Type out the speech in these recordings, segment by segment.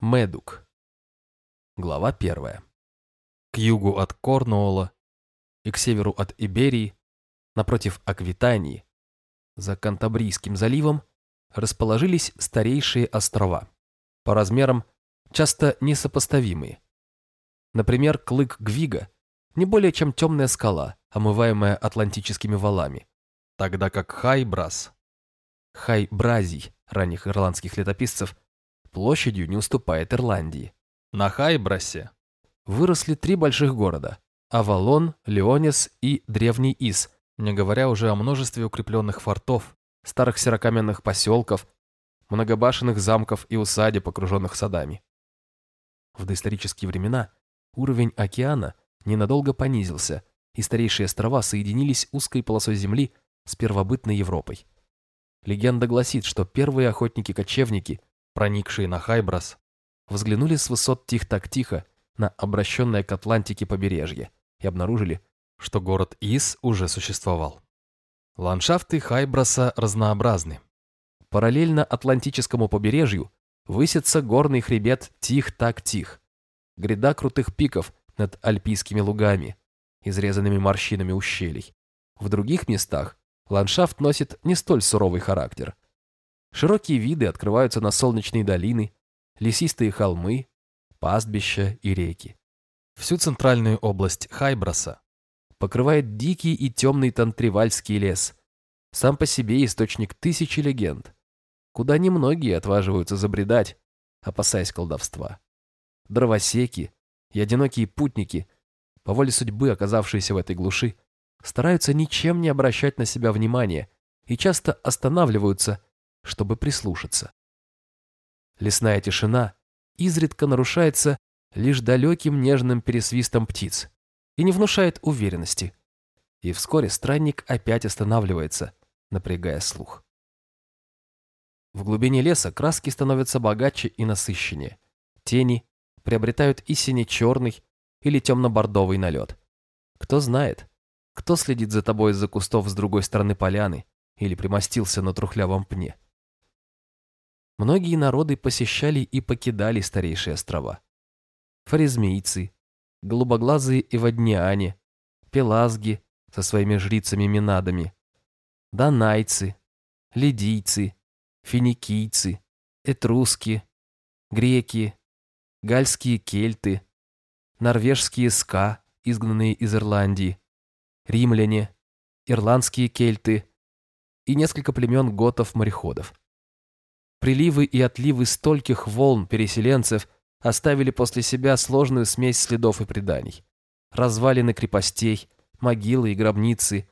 Медук. Глава первая. К югу от Корнуолла и к северу от Иберии, напротив Аквитании, за Кантабрийским заливом, расположились старейшие острова, по размерам часто несопоставимые. Например, клык Гвига не более чем темная скала, омываемая атлантическими валами, тогда как Хайбрас, Хайбразий ранних ирландских летописцев площадью не уступает Ирландии. На Хайбрасе выросли три больших города – Авалон, Леонис и Древний Ис, не говоря уже о множестве укрепленных фортов, старых серокаменных поселков, многобашенных замков и усадеб, окруженных садами. В доисторические времена уровень океана ненадолго понизился, и старейшие острова соединились узкой полосой земли с первобытной Европой. Легенда гласит, что первые охотники-кочевники проникшие на Хайбрас, взглянули с высот тих так тихо на обращенное к Атлантике побережье и обнаружили, что город Ис уже существовал. Ландшафты Хайбраса разнообразны. Параллельно Атлантическому побережью высится горный хребет Тих-так-Тих, гряда крутых пиков над альпийскими лугами, изрезанными морщинами ущелий. В других местах ландшафт носит не столь суровый характер – Широкие виды открываются на солнечные долины, лесистые холмы, пастбища и реки. Всю центральную область Хайбраса покрывает дикий и темный тантривальский лес, сам по себе источник тысячи легенд, куда немногие отваживаются забредать, опасаясь колдовства. Дровосеки и одинокие путники, по воле судьбы оказавшиеся в этой глуши, стараются ничем не обращать на себя внимания и часто останавливаются чтобы прислушаться. Лесная тишина изредка нарушается лишь далеким нежным пересвистом птиц и не внушает уверенности. И вскоре странник опять останавливается, напрягая слух. В глубине леса краски становятся богаче и насыщеннее. Тени приобретают и сине-черный или темно-бордовый налет. Кто знает, кто следит за тобой из-за кустов с другой стороны поляны или примостился на трухлявом пне. Многие народы посещали и покидали старейшие острова. Фаризмийцы, голубоглазые эвадниане, пелазги со своими жрицами-минадами, донайцы, лидийцы, финикийцы, этруски, греки, гальские кельты, норвежские ска, изгнанные из Ирландии, римляне, ирландские кельты и несколько племен готов-мореходов. Приливы и отливы стольких волн переселенцев оставили после себя сложную смесь следов и преданий. Развалины крепостей, могилы и гробницы,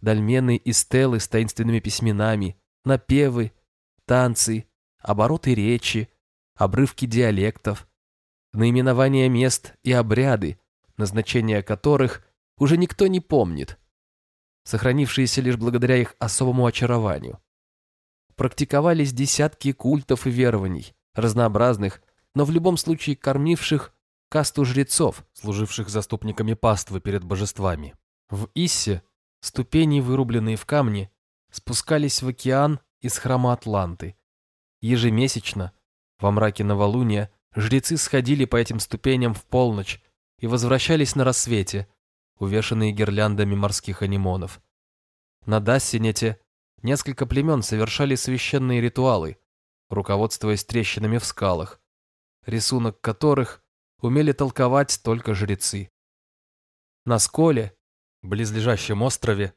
дольмены и стелы с таинственными письменами, напевы, танцы, обороты речи, обрывки диалектов, наименования мест и обряды, назначения которых уже никто не помнит, сохранившиеся лишь благодаря их особому очарованию практиковались десятки культов и верований, разнообразных, но в любом случае кормивших касту жрецов, служивших заступниками паствы перед божествами. В Иссе ступени, вырубленные в камне, спускались в океан из храма Атланты. Ежемесячно, во мраке новолуния, жрецы сходили по этим ступеням в полночь и возвращались на рассвете, увешанные гирляндами морских анимонов. На Дассинете Несколько племен совершали священные ритуалы, руководствуясь трещинами в скалах, рисунок которых умели толковать только жрецы. На Сколе, близлежащем острове,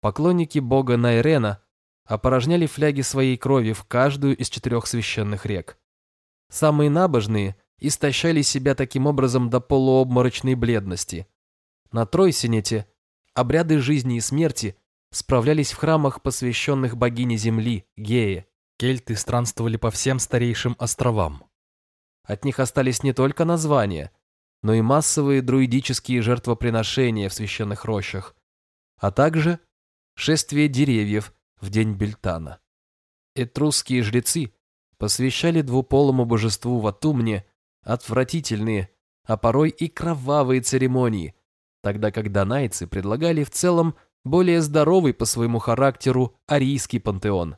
поклонники бога Найрена опорожняли фляги своей крови в каждую из четырех священных рек. Самые набожные истощали себя таким образом до полуобморочной бледности. На Тройсинете обряды жизни и смерти справлялись в храмах, посвященных богине Земли, Гее. Кельты странствовали по всем старейшим островам. От них остались не только названия, но и массовые друидические жертвоприношения в священных рощах, а также шествие деревьев в день Бельтана. Этрусские жрецы посвящали двуполому божеству Ватумне отвратительные, а порой и кровавые церемонии, тогда как донайцы предлагали в целом более здоровый по своему характеру арийский пантеон.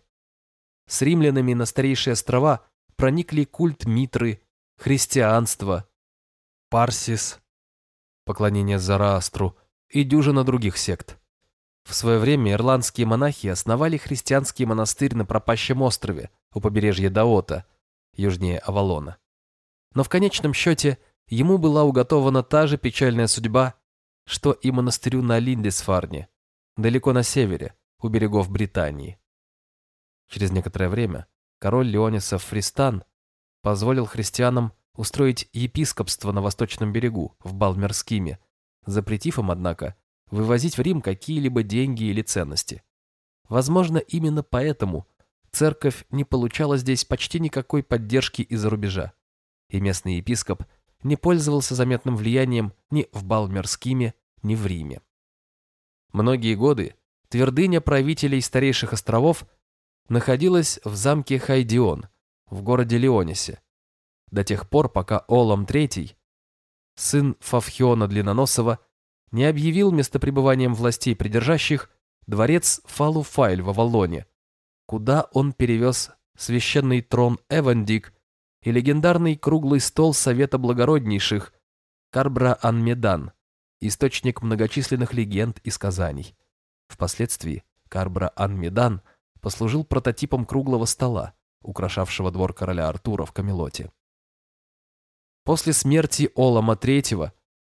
С римлянами на старейшие острова проникли культ Митры, христианство, парсис, поклонение Зараастру и дюжина других сект. В свое время ирландские монахи основали христианский монастырь на пропащем острове у побережья Даота, южнее Авалона. Но в конечном счете ему была уготована та же печальная судьба, что и монастырю на Линдисфарне, далеко на севере, у берегов Британии. Через некоторое время король Леонисов Фристан позволил христианам устроить епископство на восточном берегу, в Балмерскиме, запретив им, однако, вывозить в Рим какие-либо деньги или ценности. Возможно, именно поэтому церковь не получала здесь почти никакой поддержки из-за рубежа, и местный епископ не пользовался заметным влиянием ни в Балмерскиме, ни в Риме. Многие годы твердыня правителей старейших островов находилась в замке Хайдион в городе Леонисе, до тех пор, пока Олам III, сын Фавхиона Длинноносова, не объявил местопребыванием властей придержащих дворец Фалуфайль в Авалоне, куда он перевез священный трон Эвандик и легендарный круглый стол Совета Благороднейших Карбра Анмедан, источник многочисленных легенд и сказаний. Впоследствии Карбра Анмедан послужил прототипом круглого стола, украшавшего двор короля Артура в Камелоте. После смерти Олама III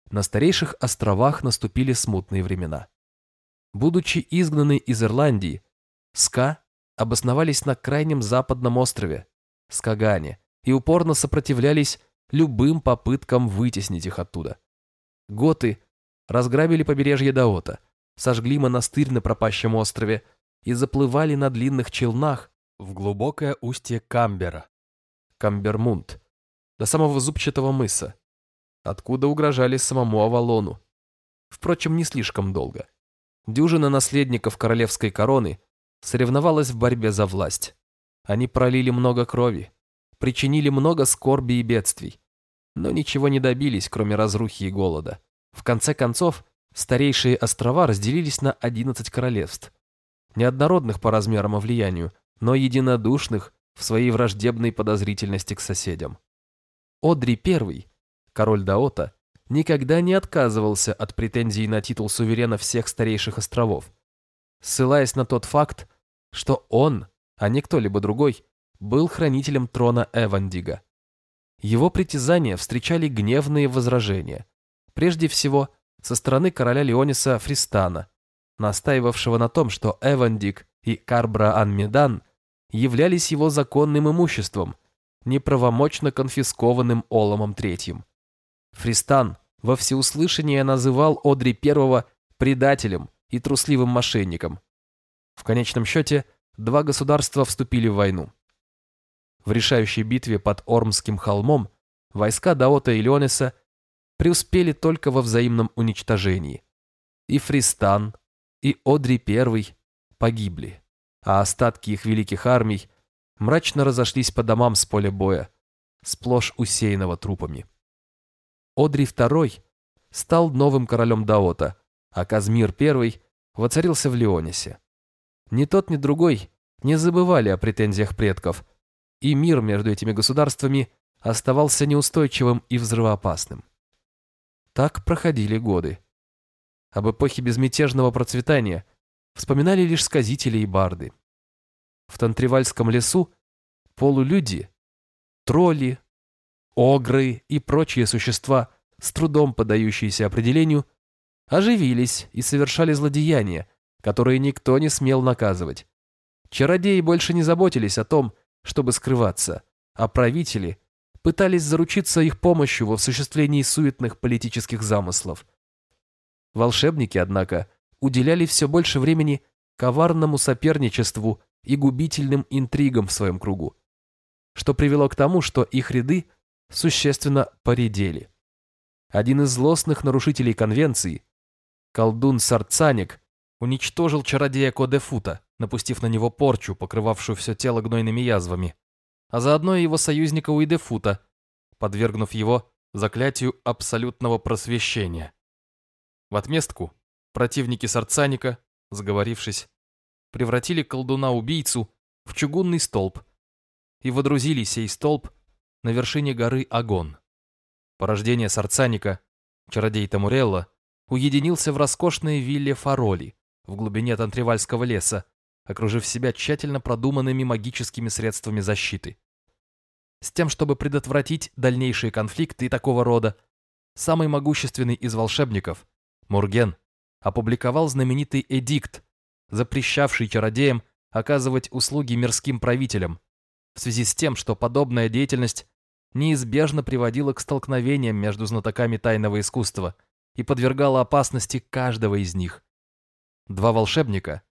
на старейших островах наступили смутные времена. Будучи изгнаны из Ирландии, Ска обосновались на крайнем западном острове, Скагане, и упорно сопротивлялись любым попыткам вытеснить их оттуда. Готы разграбили побережье Даота, сожгли монастырь на пропащем острове и заплывали на длинных челнах в глубокое устье Камбера, Камбермунд, до самого зубчатого мыса, откуда угрожали самому Авалону. Впрочем, не слишком долго. Дюжина наследников королевской короны соревновалась в борьбе за власть. Они пролили много крови, причинили много скорби и бедствий, но ничего не добились, кроме разрухи и голода. В конце концов, старейшие острова разделились на 11 королевств, неоднородных по размерам и влиянию, но единодушных в своей враждебной подозрительности к соседям. Одри I, король Даота, никогда не отказывался от претензий на титул суверена всех старейших островов, ссылаясь на тот факт, что он, а не кто-либо другой, был хранителем трона Эвандига. Его притязания встречали гневные возражения, прежде всего со стороны короля Леониса Фристана, настаивавшего на том, что Эвандиг и Карбра Анмедан являлись его законным имуществом – неправомочно конфискованным Оломом III. Фристан во всеуслышание называл Одри I предателем и трусливым мошенником. В конечном счете, два государства вступили в войну. В решающей битве под Ормским холмом войска Даота и Леонеса преуспели только во взаимном уничтожении. И Фристан, и Одри I погибли, а остатки их великих армий мрачно разошлись по домам с поля боя, сплошь усеянного трупами. Одри II стал новым королем Даота, а Казмир I воцарился в Леонисе. Ни тот, ни другой не забывали о претензиях предков, и мир между этими государствами оставался неустойчивым и взрывоопасным. Так проходили годы. Об эпохе безмятежного процветания вспоминали лишь сказители и барды. В Тантривальском лесу полулюди, тролли, огры и прочие существа, с трудом подающиеся определению, оживились и совершали злодеяния, которые никто не смел наказывать. Чародеи больше не заботились о том, чтобы скрываться, а правители пытались заручиться их помощью в осуществлении суетных политических замыслов. Волшебники, однако, уделяли все больше времени коварному соперничеству и губительным интригам в своем кругу, что привело к тому, что их ряды существенно поредели. Один из злостных нарушителей конвенции, колдун Сарцаник, уничтожил чародея Кодефута, напустив на него порчу, покрывавшую все тело гнойными язвами, а заодно и его союзника Уидефута, подвергнув его заклятию абсолютного просвещения. В отместку противники Сарцаника, заговорившись, превратили колдуна-убийцу в чугунный столб и водрузили сей столб на вершине горы Агон. Порождение Сарцаника, чародей Тамурелла, уединился в роскошной вилле Фароли в глубине Тантривальского леса, окружив себя тщательно продуманными магическими средствами защиты. С тем, чтобы предотвратить дальнейшие конфликты такого рода, самый могущественный из волшебников, Мурген, опубликовал знаменитый эдикт, запрещавший чародеям оказывать услуги мирским правителям, в связи с тем, что подобная деятельность неизбежно приводила к столкновениям между знатоками тайного искусства и подвергала опасности каждого из них. Два волшебника,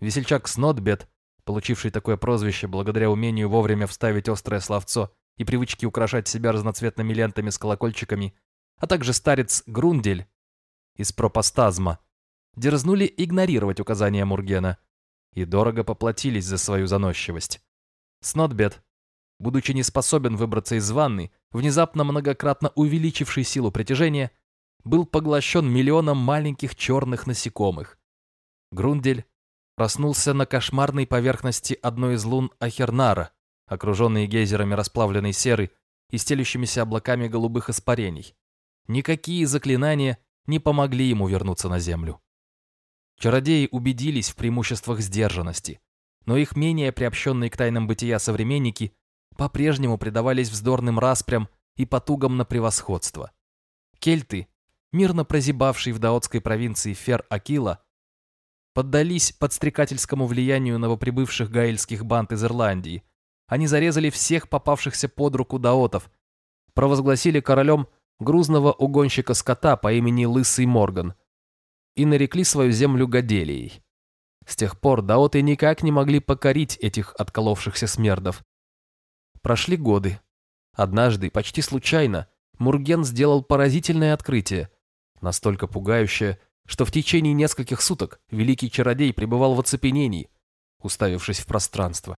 весельчак Снотбет, получивший такое прозвище благодаря умению вовремя вставить острое словцо и привычке украшать себя разноцветными лентами с колокольчиками, а также старец Грундель из пропастазма, дерзнули игнорировать указания Мургена и дорого поплатились за свою заносчивость. Снотбет, будучи не способен выбраться из ванны, внезапно многократно увеличивший силу притяжения, был поглощен миллионом маленьких черных насекомых. Грундель проснулся на кошмарной поверхности одной из лун Ахернара, окруженной гейзерами расплавленной серы и стелющимися облаками голубых испарений. Никакие заклинания не помогли ему вернуться на землю. Чародеи убедились в преимуществах сдержанности, но их менее приобщенные к тайнам бытия современники по-прежнему предавались вздорным распрям и потугам на превосходство. Кельты, мирно прозябавшие в даотской провинции Фер-Акила, поддались подстрекательскому влиянию новоприбывших гаэльских банд из Ирландии. Они зарезали всех попавшихся под руку даотов, провозгласили королем грузного угонщика скота по имени Лысый Морган и нарекли свою землю Гаделией. С тех пор даоты никак не могли покорить этих отколовшихся смердов. Прошли годы. Однажды, почти случайно, Мурген сделал поразительное открытие, настолько пугающее, что в течение нескольких суток великий чародей пребывал в оцепенении, уставившись в пространство.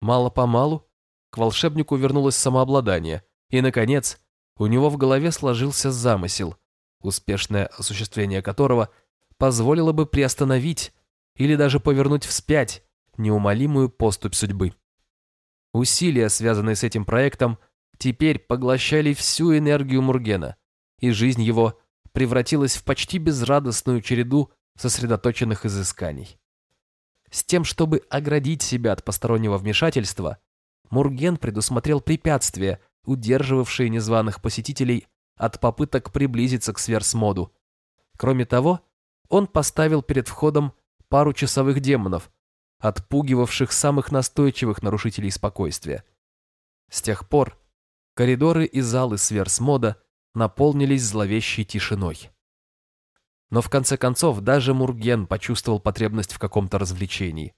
Мало-помалу к волшебнику вернулось самообладание, и, наконец, у него в голове сложился замысел, успешное осуществление которого позволило бы приостановить или даже повернуть вспять неумолимую поступь судьбы. Усилия, связанные с этим проектом, теперь поглощали всю энергию Мургена, и жизнь его превратилась в почти безрадостную череду сосредоточенных изысканий. С тем, чтобы оградить себя от постороннего вмешательства, Мурген предусмотрел препятствия, удерживавшие незваных посетителей от попыток приблизиться к сверсмоду. Кроме того, он поставил перед входом пару часовых демонов, отпугивавших самых настойчивых нарушителей спокойствия. С тех пор коридоры и залы сверсмода наполнились зловещей тишиной. Но в конце концов даже Мурген почувствовал потребность в каком-то развлечении.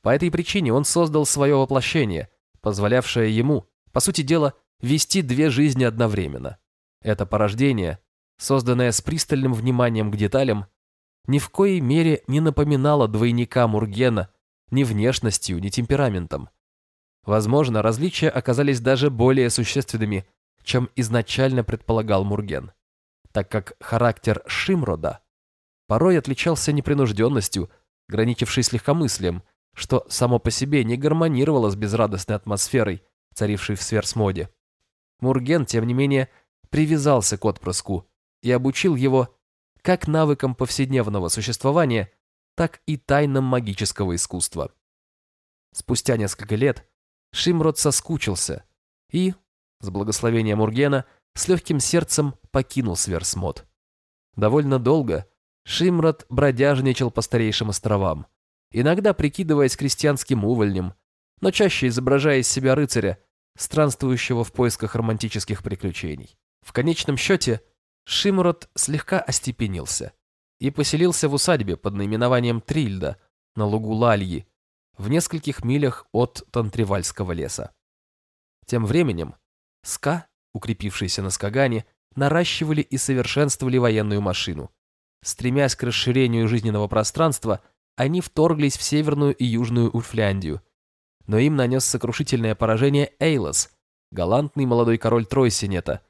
По этой причине он создал свое воплощение, позволявшее ему, по сути дела, вести две жизни одновременно. Это порождение, созданное с пристальным вниманием к деталям, ни в коей мере не напоминало двойника Мургена ни внешностью, ни темпераментом. Возможно, различия оказались даже более существенными, чем изначально предполагал Мурген, так как характер Шимрода порой отличался непринужденностью, граничившей с легкомыслием, что само по себе не гармонировало с безрадостной атмосферой, царившей в сверсмоде. Мурген, тем не менее, привязался к отпрыску и обучил его как навыкам повседневного существования, так и тайнам магического искусства. Спустя несколько лет Шимрод соскучился и, с благословения Мургена, с легким сердцем покинул Сверсмод. Довольно долго Шимрод бродяжничал по старейшим островам, иногда прикидываясь крестьянским увольнем, но чаще изображая из себя рыцаря, странствующего в поисках романтических приключений. В конечном счете, Шимрод слегка остепенился и поселился в усадьбе под наименованием Трильда на лугу Лальи, в нескольких милях от Тантривальского леса. Тем временем СКА, укрепившиеся на Скагане, наращивали и совершенствовали военную машину. Стремясь к расширению жизненного пространства, они вторглись в Северную и Южную Ульфляндию. Но им нанес сокрушительное поражение Эйлос, галантный молодой король Тройсинета,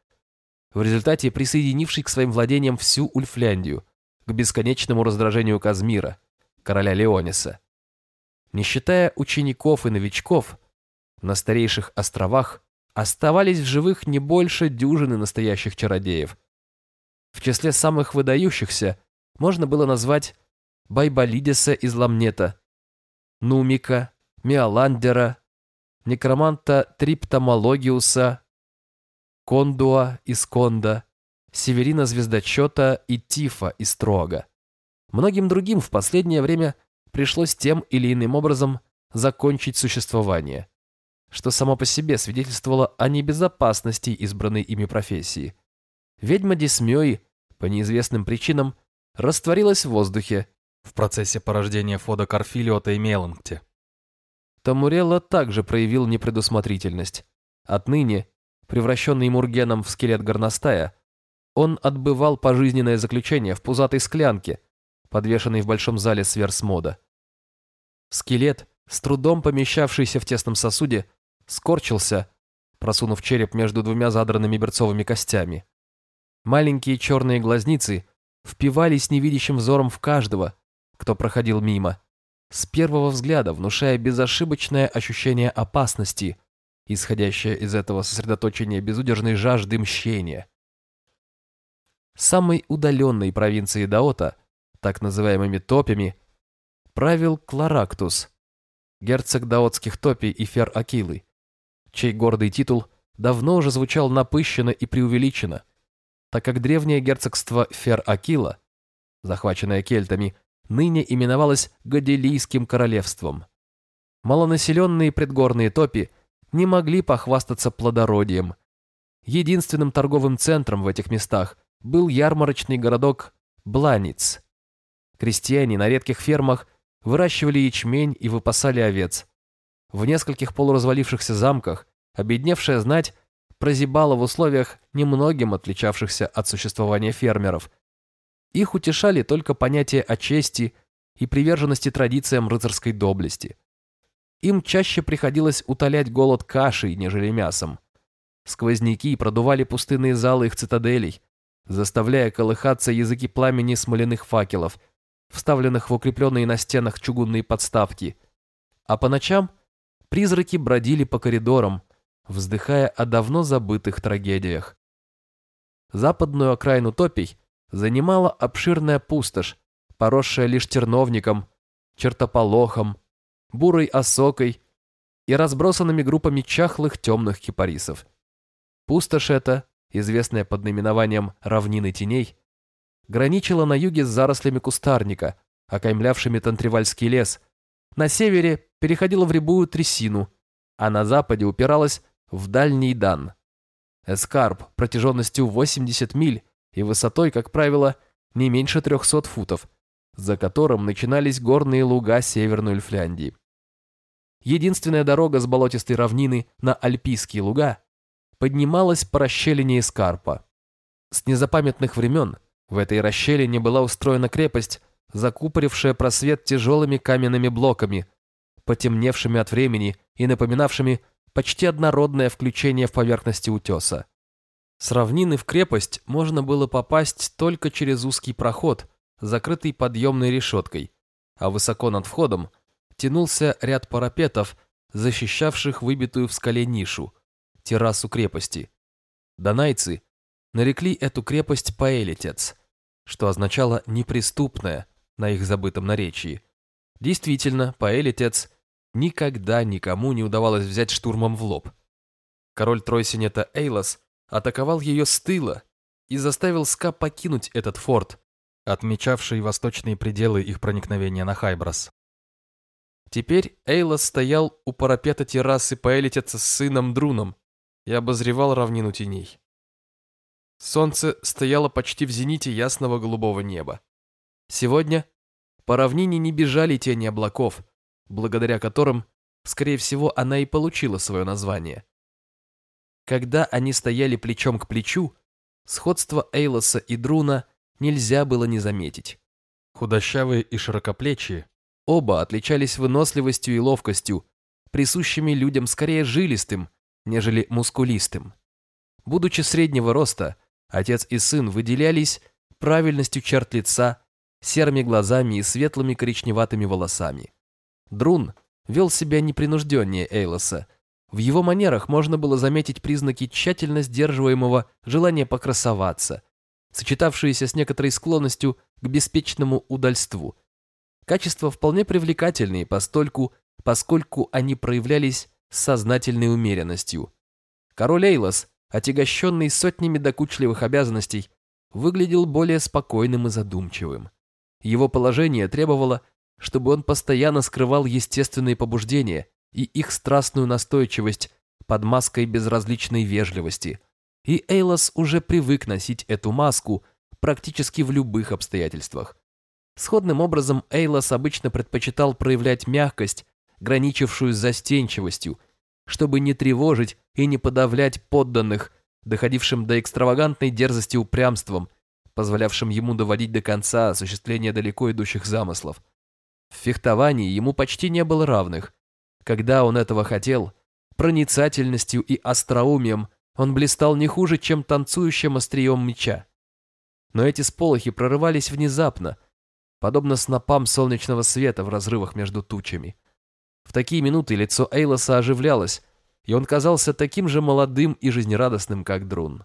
в результате присоединивший к своим владениям всю Ульфляндию, к бесконечному раздражению Казмира, короля Леониса. Не считая учеников и новичков, на старейших островах оставались в живых не больше дюжины настоящих чародеев. В числе самых выдающихся можно было назвать Байбалидиса из Ламнета, Нумика, Миоландера, некроманта Триптомологиуса, Кондуа из Конда, Северина Звездочета и Тифа из Трога. Многим другим в последнее время пришлось тем или иным образом закончить существование, что само по себе свидетельствовало о небезопасности избранной ими профессии. Ведьма Дисмёй по неизвестным причинам растворилась в воздухе в процессе порождения Фода Карфилиота и Меланкте. Тамурелла также проявил непредусмотрительность. Отныне, превращенный Мургеном в скелет горностая, он отбывал пожизненное заключение в пузатой склянке, подвешенной в большом зале сверсмода. Скелет, с трудом помещавшийся в тесном сосуде, скорчился, просунув череп между двумя задранными берцовыми костями. Маленькие черные глазницы впивались невидящим взором в каждого, кто проходил мимо, с первого взгляда внушая безошибочное ощущение опасности, исходящее из этого сосредоточения безудержной жажды мщения. Самой удаленной провинции Даота, так называемыми топями, правил Кларактус, герцог даотских топий и фер Акилы, чей гордый титул давно уже звучал напыщенно и преувеличенно, так как древнее герцогство фер Акила, захваченное кельтами, ныне именовалось Гадилийским королевством. Малонаселенные предгорные топи не могли похвастаться плодородием. Единственным торговым центром в этих местах был ярмарочный городок Бланиц. Крестьяне на редких фермах выращивали ячмень и выпасали овец. В нескольких полуразвалившихся замках обедневшая знать прозябала в условиях, немногим отличавшихся от существования фермеров – их утешали только понятия о чести и приверженности традициям рыцарской доблести. Им чаще приходилось утолять голод кашей, нежели мясом. Сквозняки продували пустынные залы их цитаделей, заставляя колыхаться языки пламени смоляных факелов, вставленных в укрепленные на стенах чугунные подставки. А по ночам призраки бродили по коридорам, вздыхая о давно забытых трагедиях. Западную окраину топий занимала обширная пустошь, поросшая лишь терновником, чертополохом, бурой осокой и разбросанными группами чахлых темных кипарисов. Пустошь эта, известная под наименованием «равнины теней», граничила на юге с зарослями кустарника, окаймлявшими Тантривальский лес, на севере переходила в рябую трясину, а на западе упиралась в дальний Дан. Эскарп протяженностью 80 миль и высотой, как правило, не меньше 300 футов, за которым начинались горные луга Северной Эльфляндии. Единственная дорога с болотистой равнины на Альпийские луга поднималась по расщелине Эскарпа. С незапамятных времен в этой расщелине была устроена крепость, закупорившая просвет тяжелыми каменными блоками, потемневшими от времени и напоминавшими почти однородное включение в поверхности утеса. С равнины в крепость можно было попасть только через узкий проход, закрытый подъемной решеткой, а высоко над входом тянулся ряд парапетов, защищавших выбитую в скале нишу, террасу крепости. Донайцы нарекли эту крепость Паэлитец, что означало «неприступная» на их забытом наречии. Действительно, Паэлитец никогда никому не удавалось взять штурмом в лоб. Король Тройсинета Эйлос атаковал ее с тыла и заставил Ска покинуть этот форт, отмечавший восточные пределы их проникновения на Хайбрас. Теперь Эйлос стоял у парапета террасы поэлитеца с сыном Друном и обозревал равнину теней. Солнце стояло почти в зените ясного голубого неба. Сегодня по равнине не бежали тени облаков, благодаря которым, скорее всего, она и получила свое название. Когда они стояли плечом к плечу, сходство Эйлоса и Друна нельзя было не заметить. Худощавые и широкоплечие, оба отличались выносливостью и ловкостью, присущими людям скорее жилистым, нежели мускулистым. Будучи среднего роста, отец и сын выделялись правильностью черт лица, серыми глазами и светлыми коричневатыми волосами. Друн вел себя непринужденнее Эйлоса, В его манерах можно было заметить признаки тщательно сдерживаемого желания покрасоваться, сочетавшиеся с некоторой склонностью к беспечному удальству. Качества вполне привлекательные постольку, поскольку они проявлялись с сознательной умеренностью. Король Эйлос, отягощенный сотнями докучливых обязанностей, выглядел более спокойным и задумчивым. Его положение требовало, чтобы он постоянно скрывал естественные побуждения и их страстную настойчивость под маской безразличной вежливости. И Эйлос уже привык носить эту маску практически в любых обстоятельствах. Сходным образом Эйлос обычно предпочитал проявлять мягкость, граничившую с застенчивостью, чтобы не тревожить и не подавлять подданных, доходившим до экстравагантной дерзости упрямством, позволявшим ему доводить до конца осуществление далеко идущих замыслов. В фехтовании ему почти не было равных. Когда он этого хотел, проницательностью и остроумием он блистал не хуже, чем танцующим острием меча. Но эти сполохи прорывались внезапно, подобно снопам солнечного света в разрывах между тучами. В такие минуты лицо Эйлоса оживлялось, и он казался таким же молодым и жизнерадостным, как Друн.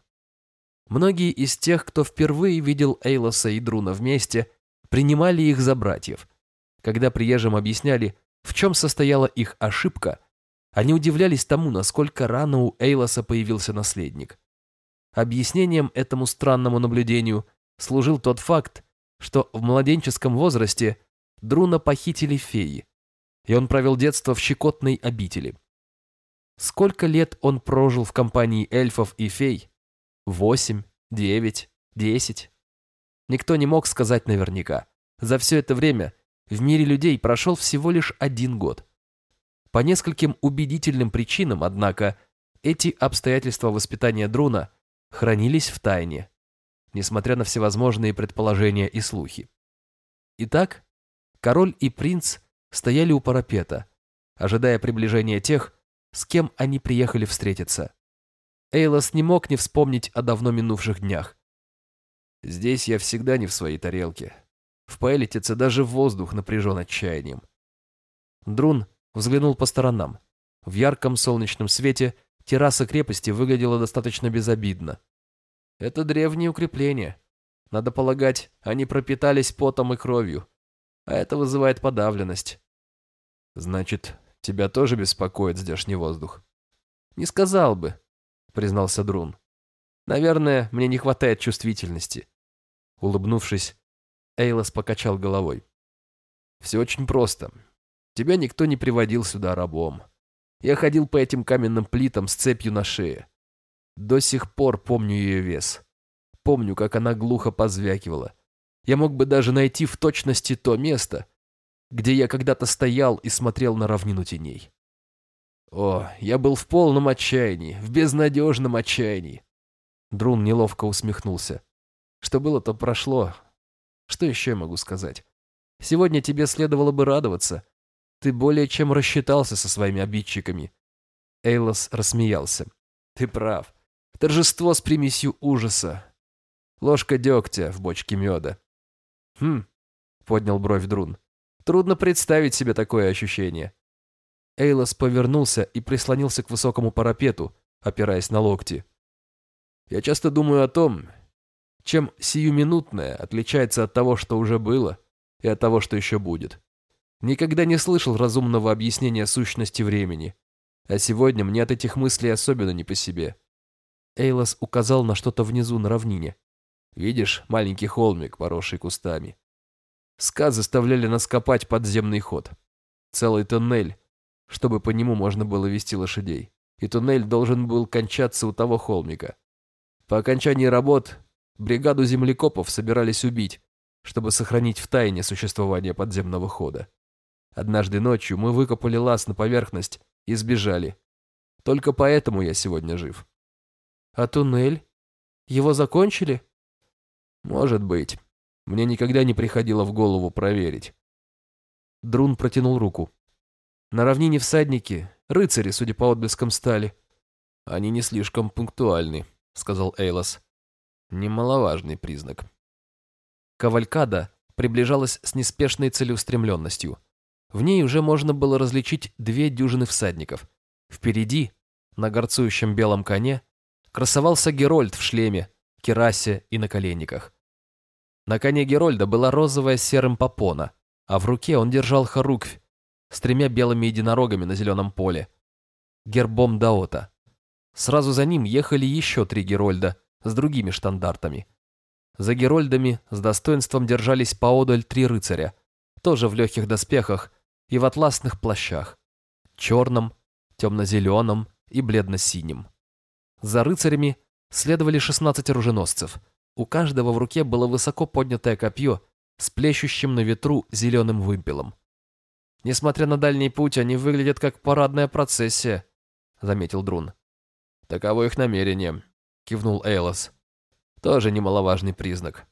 Многие из тех, кто впервые видел Эйлоса и Друна вместе, принимали их за братьев. Когда приезжим объясняли, в чем состояла их ошибка, они удивлялись тому, насколько рано у Эйлоса появился наследник. Объяснением этому странному наблюдению служил тот факт, что в младенческом возрасте Друна похитили феи, и он провел детство в щекотной обители. Сколько лет он прожил в компании эльфов и фей? Восемь, девять, десять? Никто не мог сказать наверняка. За все это время в мире людей прошел всего лишь один год. По нескольким убедительным причинам, однако, эти обстоятельства воспитания Друна хранились в тайне, несмотря на всевозможные предположения и слухи. Итак, король и принц стояли у парапета, ожидая приближения тех, с кем они приехали встретиться. Эйлос не мог не вспомнить о давно минувших днях. «Здесь я всегда не в своей тарелке. В Пэлитице даже воздух напряжен отчаянием». Друн взглянул по сторонам. В ярком солнечном свете терраса крепости выглядела достаточно безобидно. «Это древние укрепления. Надо полагать, они пропитались потом и кровью, а это вызывает подавленность». «Значит, Тебя тоже беспокоит здешний воздух?» «Не сказал бы», — признался Друн. «Наверное, мне не хватает чувствительности». Улыбнувшись, Эйлос покачал головой. «Все очень просто. Тебя никто не приводил сюда рабом. Я ходил по этим каменным плитам с цепью на шее. До сих пор помню ее вес. Помню, как она глухо позвякивала. Я мог бы даже найти в точности то место, где я когда-то стоял и смотрел на равнину теней. О, я был в полном отчаянии, в безнадежном отчаянии. Друн неловко усмехнулся. Что было, то прошло. Что еще я могу сказать? Сегодня тебе следовало бы радоваться. Ты более чем рассчитался со своими обидчиками. Эйлос рассмеялся. Ты прав. Торжество с примесью ужаса. Ложка дегтя в бочке меда. Хм, поднял бровь Друн. Трудно представить себе такое ощущение. Эйлос повернулся и прислонился к высокому парапету, опираясь на локти. Я часто думаю о том, чем сиюминутное отличается от того, что уже было, и от того, что еще будет. Никогда не слышал разумного объяснения сущности времени, а сегодня мне от этих мыслей особенно не по себе. Эйлос указал на что-то внизу на равнине. Видишь, маленький холмик, поросший кустами. Ска заставляли нас копать подземный ход. Целый туннель, чтобы по нему можно было вести лошадей. И туннель должен был кончаться у того холмика. По окончании работ бригаду землекопов собирались убить, чтобы сохранить в тайне существование подземного хода. Однажды ночью мы выкопали лаз на поверхность и сбежали. Только поэтому я сегодня жив. А туннель? Его закончили? Может быть. Мне никогда не приходило в голову проверить. Друн протянул руку. На равнине всадники, рыцари, судя по отблескам стали. Они не слишком пунктуальны, сказал Эйлос. Немаловажный признак. Кавалькада приближалась с неспешной целеустремленностью. В ней уже можно было различить две дюжины всадников. Впереди, на горцующем белом коне, красовался Герольд в шлеме, керасе и наколенниках. На коне Герольда была розовая с серым попона, а в руке он держал хоруквь с тремя белыми единорогами на зеленом поле, гербом Даота. Сразу за ним ехали еще три Герольда с другими штандартами. За Герольдами с достоинством держались поодаль три рыцаря, тоже в легких доспехах и в атласных плащах, черном, темно-зеленом и бледно-синем. За рыцарями следовали 16 оруженосцев. У каждого в руке было высоко поднятое копье с плещущим на ветру зеленым вымпелом. Несмотря на дальний путь, они выглядят как парадная процессия, заметил Друн. Таково их намерение, кивнул Эйлос. Тоже немаловажный признак.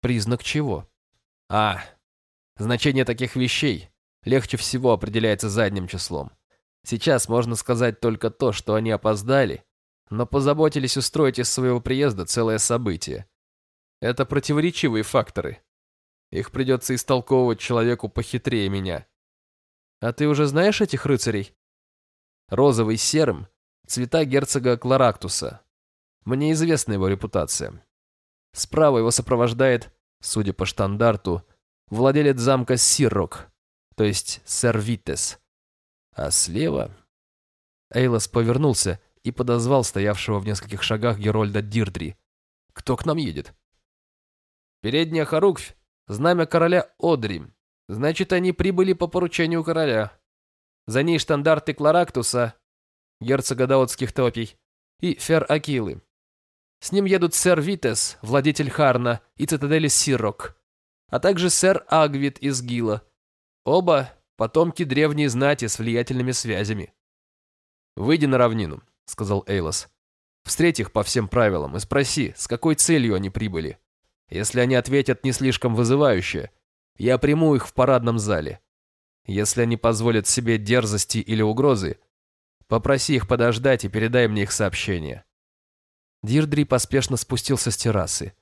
Признак чего? А, значение таких вещей легче всего определяется задним числом. Сейчас можно сказать только то, что они опоздали, но позаботились устроить из своего приезда целое событие. Это противоречивые факторы. Их придется истолковывать человеку похитрее меня. А ты уже знаешь этих рыцарей? Розовый с серым – цвета герцога Кларактуса. Мне известна его репутация. Справа его сопровождает, судя по штандарту, владелец замка Сиррок, то есть сэр Витес. А слева... Эйлос повернулся и подозвал стоявшего в нескольких шагах Герольда Дирдри. «Кто к нам едет?» «Передняя Харуквь Знамя короля Одри. Значит, они прибыли по поручению короля. За ней штандарты Кларактуса, герцога Даотских топий, и Фер Акилы. С ним едут сэр Витес, владетель Харна, и цитадели Сирок, а также сэр Агвит из Гила. Оба потомки древней знати с влиятельными связями. «Выйди на равнину», — сказал Эйлос. «Встреть их по всем правилам и спроси, с какой целью они прибыли. Если они ответят не слишком вызывающе, я приму их в парадном зале. Если они позволят себе дерзости или угрозы, попроси их подождать и передай мне их сообщение». Дирдри поспешно спустился с террасы.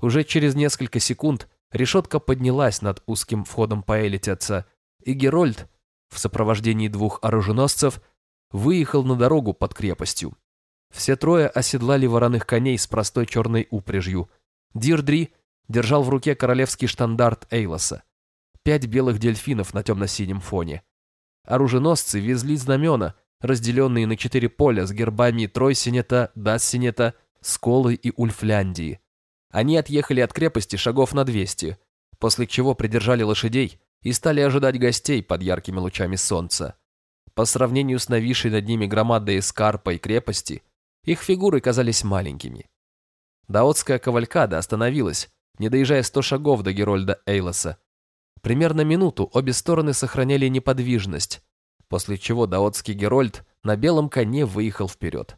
Уже через несколько секунд решетка поднялась над узким входом Паэлитеца, и Герольд, в сопровождении двух оруженосцев, выехал на дорогу под крепостью. Все трое оседлали вороных коней с простой черной упряжью, Дирдри держал в руке королевский штандарт Эйлоса. Пять белых дельфинов на темно-синем фоне. Оруженосцы везли знамена, разделенные на четыре поля с гербами Тройсинета, Дассинета, Сколы и Ульфляндии. Они отъехали от крепости шагов на двести, после чего придержали лошадей и стали ожидать гостей под яркими лучами солнца. По сравнению с нависшей над ними громадой эскарпой крепости, их фигуры казались маленькими. Даотская кавалькада остановилась, не доезжая сто шагов до Герольда Эйлоса. Примерно минуту обе стороны сохраняли неподвижность, после чего даотский Герольд на белом коне выехал вперед.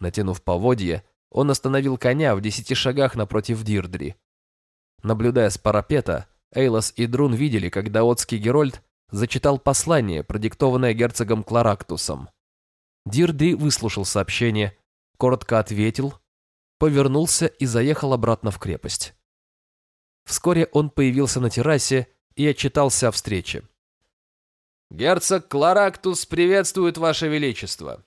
Натянув поводье, он остановил коня в десяти шагах напротив Дирдри. Наблюдая с парапета, Эйлос и Друн видели, как даотский Герольд зачитал послание, продиктованное герцогом Кларактусом. Дирдри выслушал сообщение, коротко ответил повернулся и заехал обратно в крепость. Вскоре он появился на террасе и отчитался о встрече. «Герцог Кларактус приветствует Ваше Величество.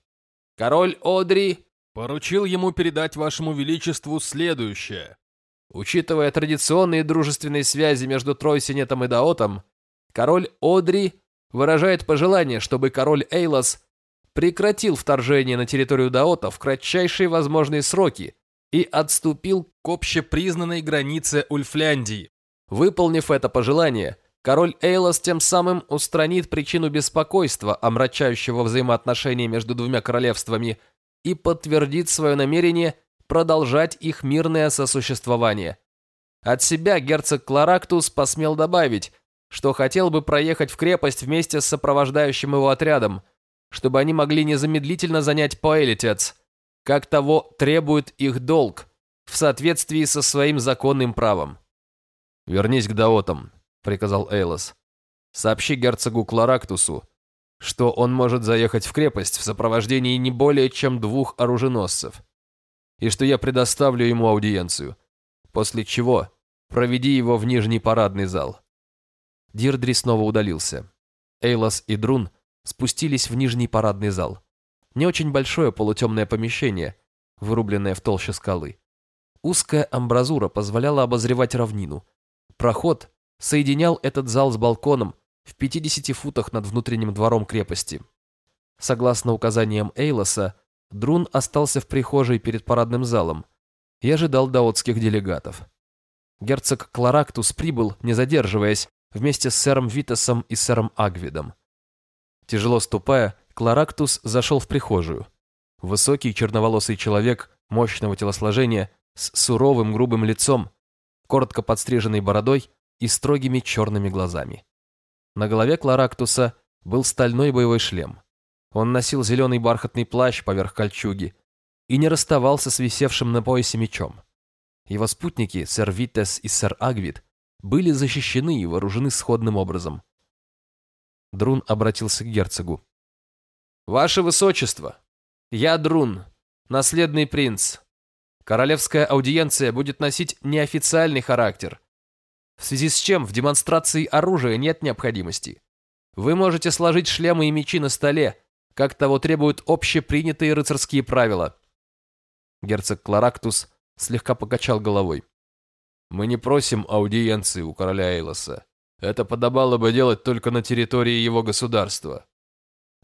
Король Одри поручил ему передать Вашему Величеству следующее. Учитывая традиционные дружественные связи между Тройсинетом и Даотом, король Одри выражает пожелание, чтобы король Эйлос прекратил вторжение на территорию Даота в кратчайшие возможные сроки и отступил к общепризнанной границе Ульфляндии. Выполнив это пожелание, король Эйлос тем самым устранит причину беспокойства, омрачающего взаимоотношения между двумя королевствами, и подтвердит свое намерение продолжать их мирное сосуществование. От себя герцог Кларактус посмел добавить, что хотел бы проехать в крепость вместе с сопровождающим его отрядом, чтобы они могли незамедлительно занять Поэлитец – как того требует их долг, в соответствии со своим законным правом. «Вернись к даотам», — приказал Эйлос. «Сообщи герцогу Кларактусу, что он может заехать в крепость в сопровождении не более чем двух оруженосцев, и что я предоставлю ему аудиенцию, после чего проведи его в нижний парадный зал». Дирдри снова удалился. Эйлос и Друн спустились в нижний парадный зал. Не очень большое полутемное помещение, вырубленное в толще скалы. Узкая амбразура позволяла обозревать равнину. Проход соединял этот зал с балконом в 50 футах над внутренним двором крепости. Согласно указаниям Эйлоса, Друн остался в прихожей перед парадным залом и ожидал даотских делегатов. Герцог Кларактус прибыл, не задерживаясь, вместе с сэром Витасом и сэром Агвидом. Тяжело ступая, Кларактус зашел в прихожую. Высокий черноволосый человек мощного телосложения с суровым грубым лицом, коротко подстриженной бородой и строгими черными глазами. На голове Кларактуса был стальной боевой шлем. Он носил зеленый бархатный плащ поверх кольчуги и не расставался с висевшим на поясе мечом. Его спутники, сэр Витес и сэр Агвид, были защищены и вооружены сходным образом. Друн обратился к герцогу. «Ваше Высочество, я Друн, наследный принц. Королевская аудиенция будет носить неофициальный характер, в связи с чем в демонстрации оружия нет необходимости. Вы можете сложить шлемы и мечи на столе, как того требуют общепринятые рыцарские правила». Герцог Кларактус слегка покачал головой. Мы не просим аудиенции у короля Эйлоса. Это подобало бы делать только на территории его государства.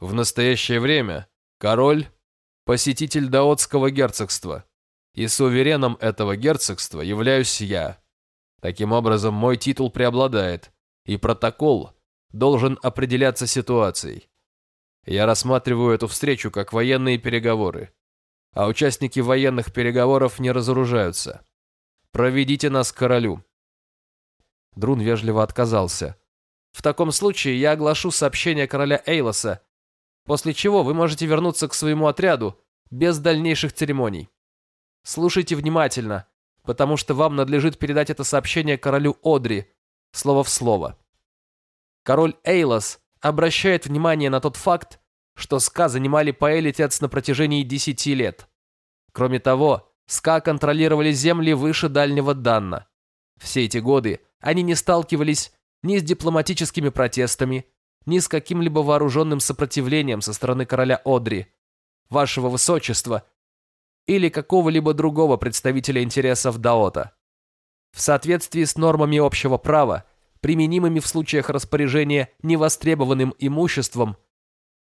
В настоящее время король – посетитель Даотского герцогства, и сувереном этого герцогства являюсь я. Таким образом, мой титул преобладает, и протокол должен определяться ситуацией. Я рассматриваю эту встречу как военные переговоры, а участники военных переговоров не разоружаются. Проведите нас к королю». Друн вежливо отказался. «В таком случае я оглашу сообщение короля Эйлоса, после чего вы можете вернуться к своему отряду без дальнейших церемоний. Слушайте внимательно, потому что вам надлежит передать это сообщение королю Одри, слово в слово. Король Эйлос обращает внимание на тот факт, что СКА занимали Паэлитец на протяжении десяти лет. Кроме того, СКА контролировали земли выше дальнего Данна. Все эти годы они не сталкивались ни с дипломатическими протестами, ни с каким-либо вооруженным сопротивлением со стороны короля Одри, вашего высочества или какого-либо другого представителя интересов Даота. В соответствии с нормами общего права, применимыми в случаях распоряжения невостребованным имуществом,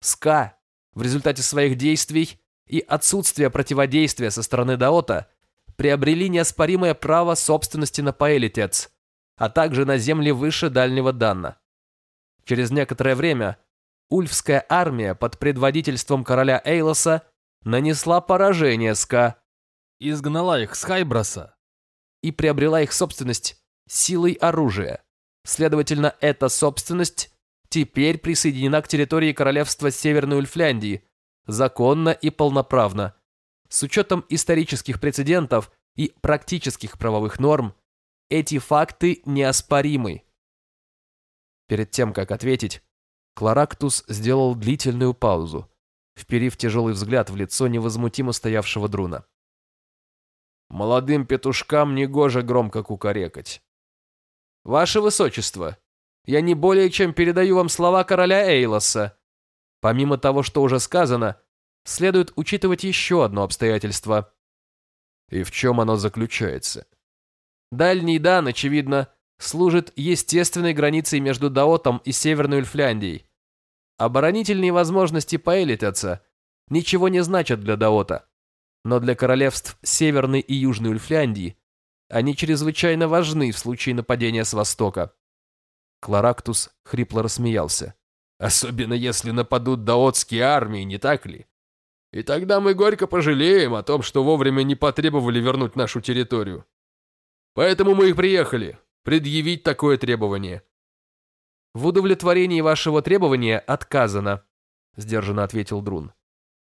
СКА в результате своих действий и отсутствие противодействия со стороны Даота приобрели неоспоримое право собственности на Паэлитец, а также на земли выше дальнего Данна. Через некоторое время Ульфская армия под предводительством короля Эйлоса нанесла поражение Ска, изгнала их с Хайброса и приобрела их собственность силой оружия. Следовательно, эта собственность теперь присоединена к территории королевства Северной Ульфляндии, законно и полноправно. С учетом исторических прецедентов и практических правовых норм, эти факты неоспоримы. Перед тем, как ответить, Кларактус сделал длительную паузу, вперив тяжелый взгляд в лицо невозмутимо стоявшего Друна. «Молодым петушкам негоже громко кукарекать. Ваше Высочество, я не более чем передаю вам слова короля Эйлоса, Помимо того, что уже сказано, следует учитывать еще одно обстоятельство. И в чем оно заключается? Дальний Дан, очевидно, служит естественной границей между Даотом и Северной Ульфляндией. Оборонительные возможности Паэлитеца ничего не значат для Даота, но для королевств Северной и Южной Ульфляндии они чрезвычайно важны в случае нападения с востока. Кларактус хрипло рассмеялся. Особенно если нападут даотские армии, не так ли? И тогда мы горько пожалеем о том, что вовремя не потребовали вернуть нашу территорию. Поэтому мы и приехали, предъявить такое требование. В удовлетворении вашего требования отказано, сдержанно ответил Друн.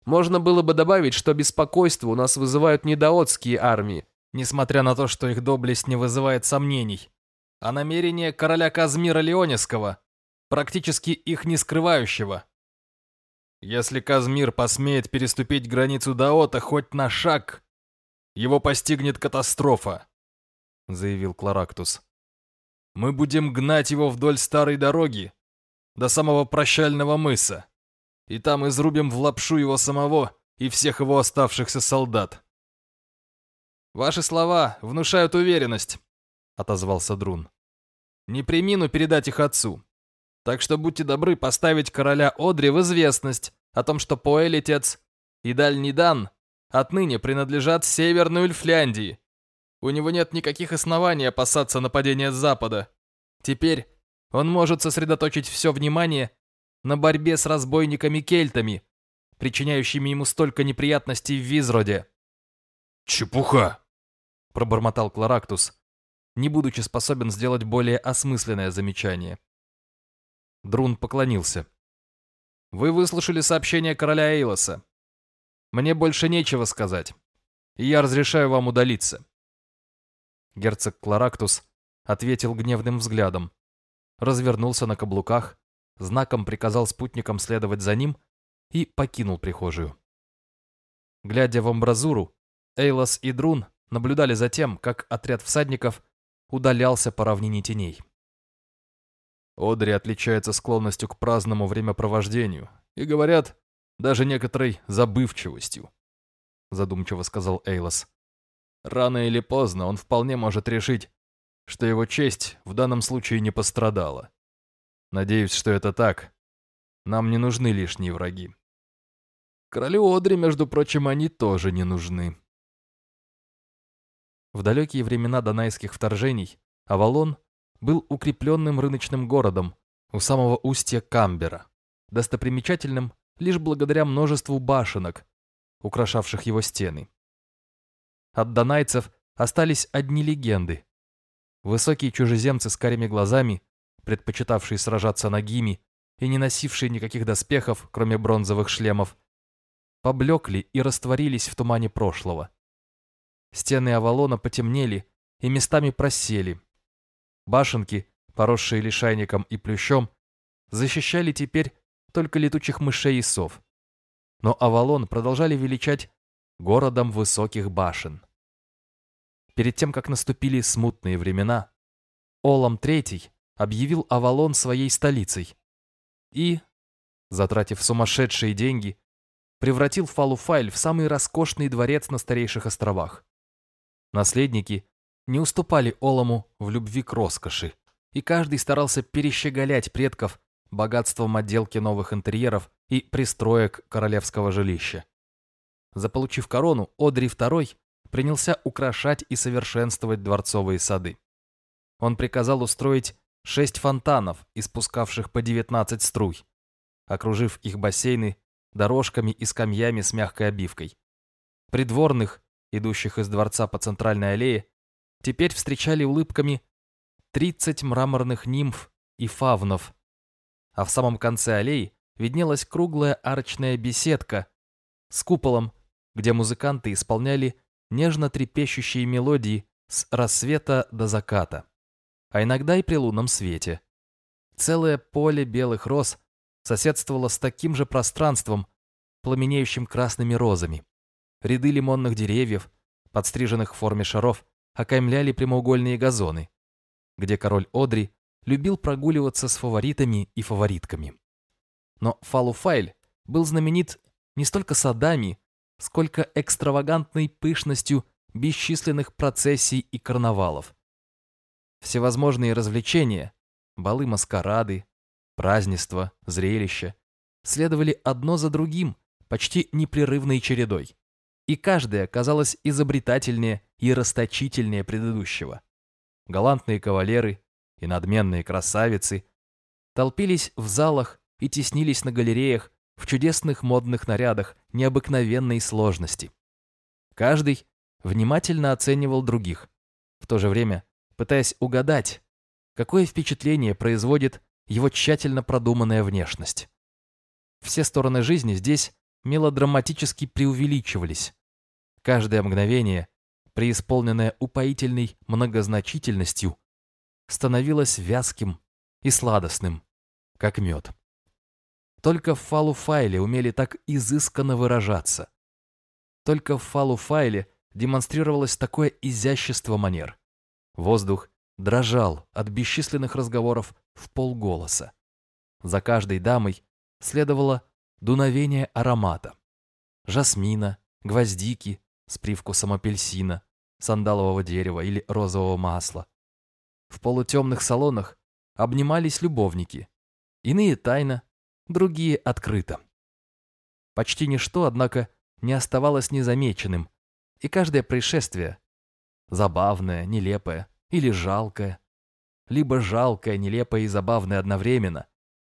Можно было бы добавить, что беспокойство у нас вызывают не даотские армии, несмотря на то, что их доблесть не вызывает сомнений, а намерения короля Казмира Леониского практически их не скрывающего. Если Казмир посмеет переступить границу Даота хоть на шаг, его постигнет катастрофа, заявил Кларактус. Мы будем гнать его вдоль старой дороги до самого прощального мыса. и там изрубим в лапшу его самого и всех его оставшихся солдат. «Ваши слова внушают уверенность», — отозвался Друн. «Не примину передать их отцу. Так что будьте добры поставить короля Одри в известность о том, что Поэлитец и Дальний Дан отныне принадлежат Северной Ульфляндии. У него нет никаких оснований опасаться нападения с запада. Теперь он может сосредоточить все внимание на борьбе с разбойниками-кельтами, причиняющими ему столько неприятностей в Визроде. «Чепуха!» – пробормотал Кларактус, не будучи способен сделать более осмысленное замечание. Друн поклонился. «Вы выслушали сообщение короля Эйлоса. Мне больше нечего сказать, и я разрешаю вам удалиться». Герцог Кларактус ответил гневным взглядом, развернулся на каблуках, знаком приказал спутникам следовать за ним и покинул прихожую. Глядя в амбразуру, Эйлос и Друн наблюдали за тем, как отряд всадников удалялся по равнине теней. Одри отличается склонностью к праздному времяпровождению и, говорят, даже некоторой забывчивостью, задумчиво сказал Эйлос. Рано или поздно он вполне может решить, что его честь в данном случае не пострадала. Надеюсь, что это так. Нам не нужны лишние враги. Королю Одри, между прочим, они тоже не нужны. В далекие времена донайских вторжений Авалон был укрепленным рыночным городом у самого устья Камбера, достопримечательным лишь благодаря множеству башенок, украшавших его стены. От донайцев остались одни легенды, Высокие чужеземцы с карими глазами, предпочитавшие сражаться ногими и не носившие никаких доспехов, кроме бронзовых шлемов, поблекли и растворились в тумане прошлого. Стены Авалона потемнели и местами просели. Башенки, поросшие лишайником и плющом, защищали теперь только летучих мышей и сов. Но Авалон продолжали величать городом высоких башен. Перед тем, как наступили смутные времена, Олам III объявил Авалон своей столицей и, затратив сумасшедшие деньги, превратил Фалуфайль в самый роскошный дворец на старейших островах. Наследники не уступали Оламу в любви к роскоши, и каждый старался перещеголять предков богатством отделки новых интерьеров и пристроек королевского жилища. Заполучив корону, Одри II принялся украшать и совершенствовать дворцовые сады. Он приказал устроить шесть фонтанов, испускавших по 19 струй, окружив их бассейны дорожками и скамьями с мягкой обивкой. Придворных, идущих из дворца по центральной аллее, теперь встречали улыбками 30 мраморных нимф и фавнов, а в самом конце аллеи виднелась круглая арочная беседка с куполом, где музыканты исполняли нежно трепещущие мелодии с рассвета до заката, а иногда и при лунном свете. Целое поле белых роз соседствовало с таким же пространством, пламенеющим красными розами. Ряды лимонных деревьев, подстриженных в форме шаров, окаймляли прямоугольные газоны, где король Одри любил прогуливаться с фаворитами и фаворитками. Но Фалуфайль был знаменит не столько садами, сколько экстравагантной пышностью бесчисленных процессий и карнавалов. Всевозможные развлечения, балы-маскарады, празднества, зрелища следовали одно за другим, почти непрерывной чередой. И каждое казалось изобретательнее и расточительнее предыдущего. Галантные кавалеры и надменные красавицы толпились в залах и теснились на галереях в чудесных модных нарядах необыкновенной сложности. Каждый внимательно оценивал других, в то же время пытаясь угадать, какое впечатление производит его тщательно продуманная внешность. Все стороны жизни здесь мелодраматически преувеличивались. Каждое мгновение, преисполненное упоительной многозначительностью, становилось вязким и сладостным, как мед. Только в фалу-файле умели так изысканно выражаться. Только в фалу-файле демонстрировалось такое изящество манер. Воздух дрожал от бесчисленных разговоров в полголоса. За каждой дамой следовало дуновение аромата. Жасмина, гвоздики с привкусом апельсина, сандалового дерева или розового масла. В полутемных салонах обнимались любовники. Иные тайно, другие открыто. Почти ничто, однако, не оставалось незамеченным, и каждое происшествие, забавное, нелепое или жалкое, либо жалкое, нелепое и забавное одновременно,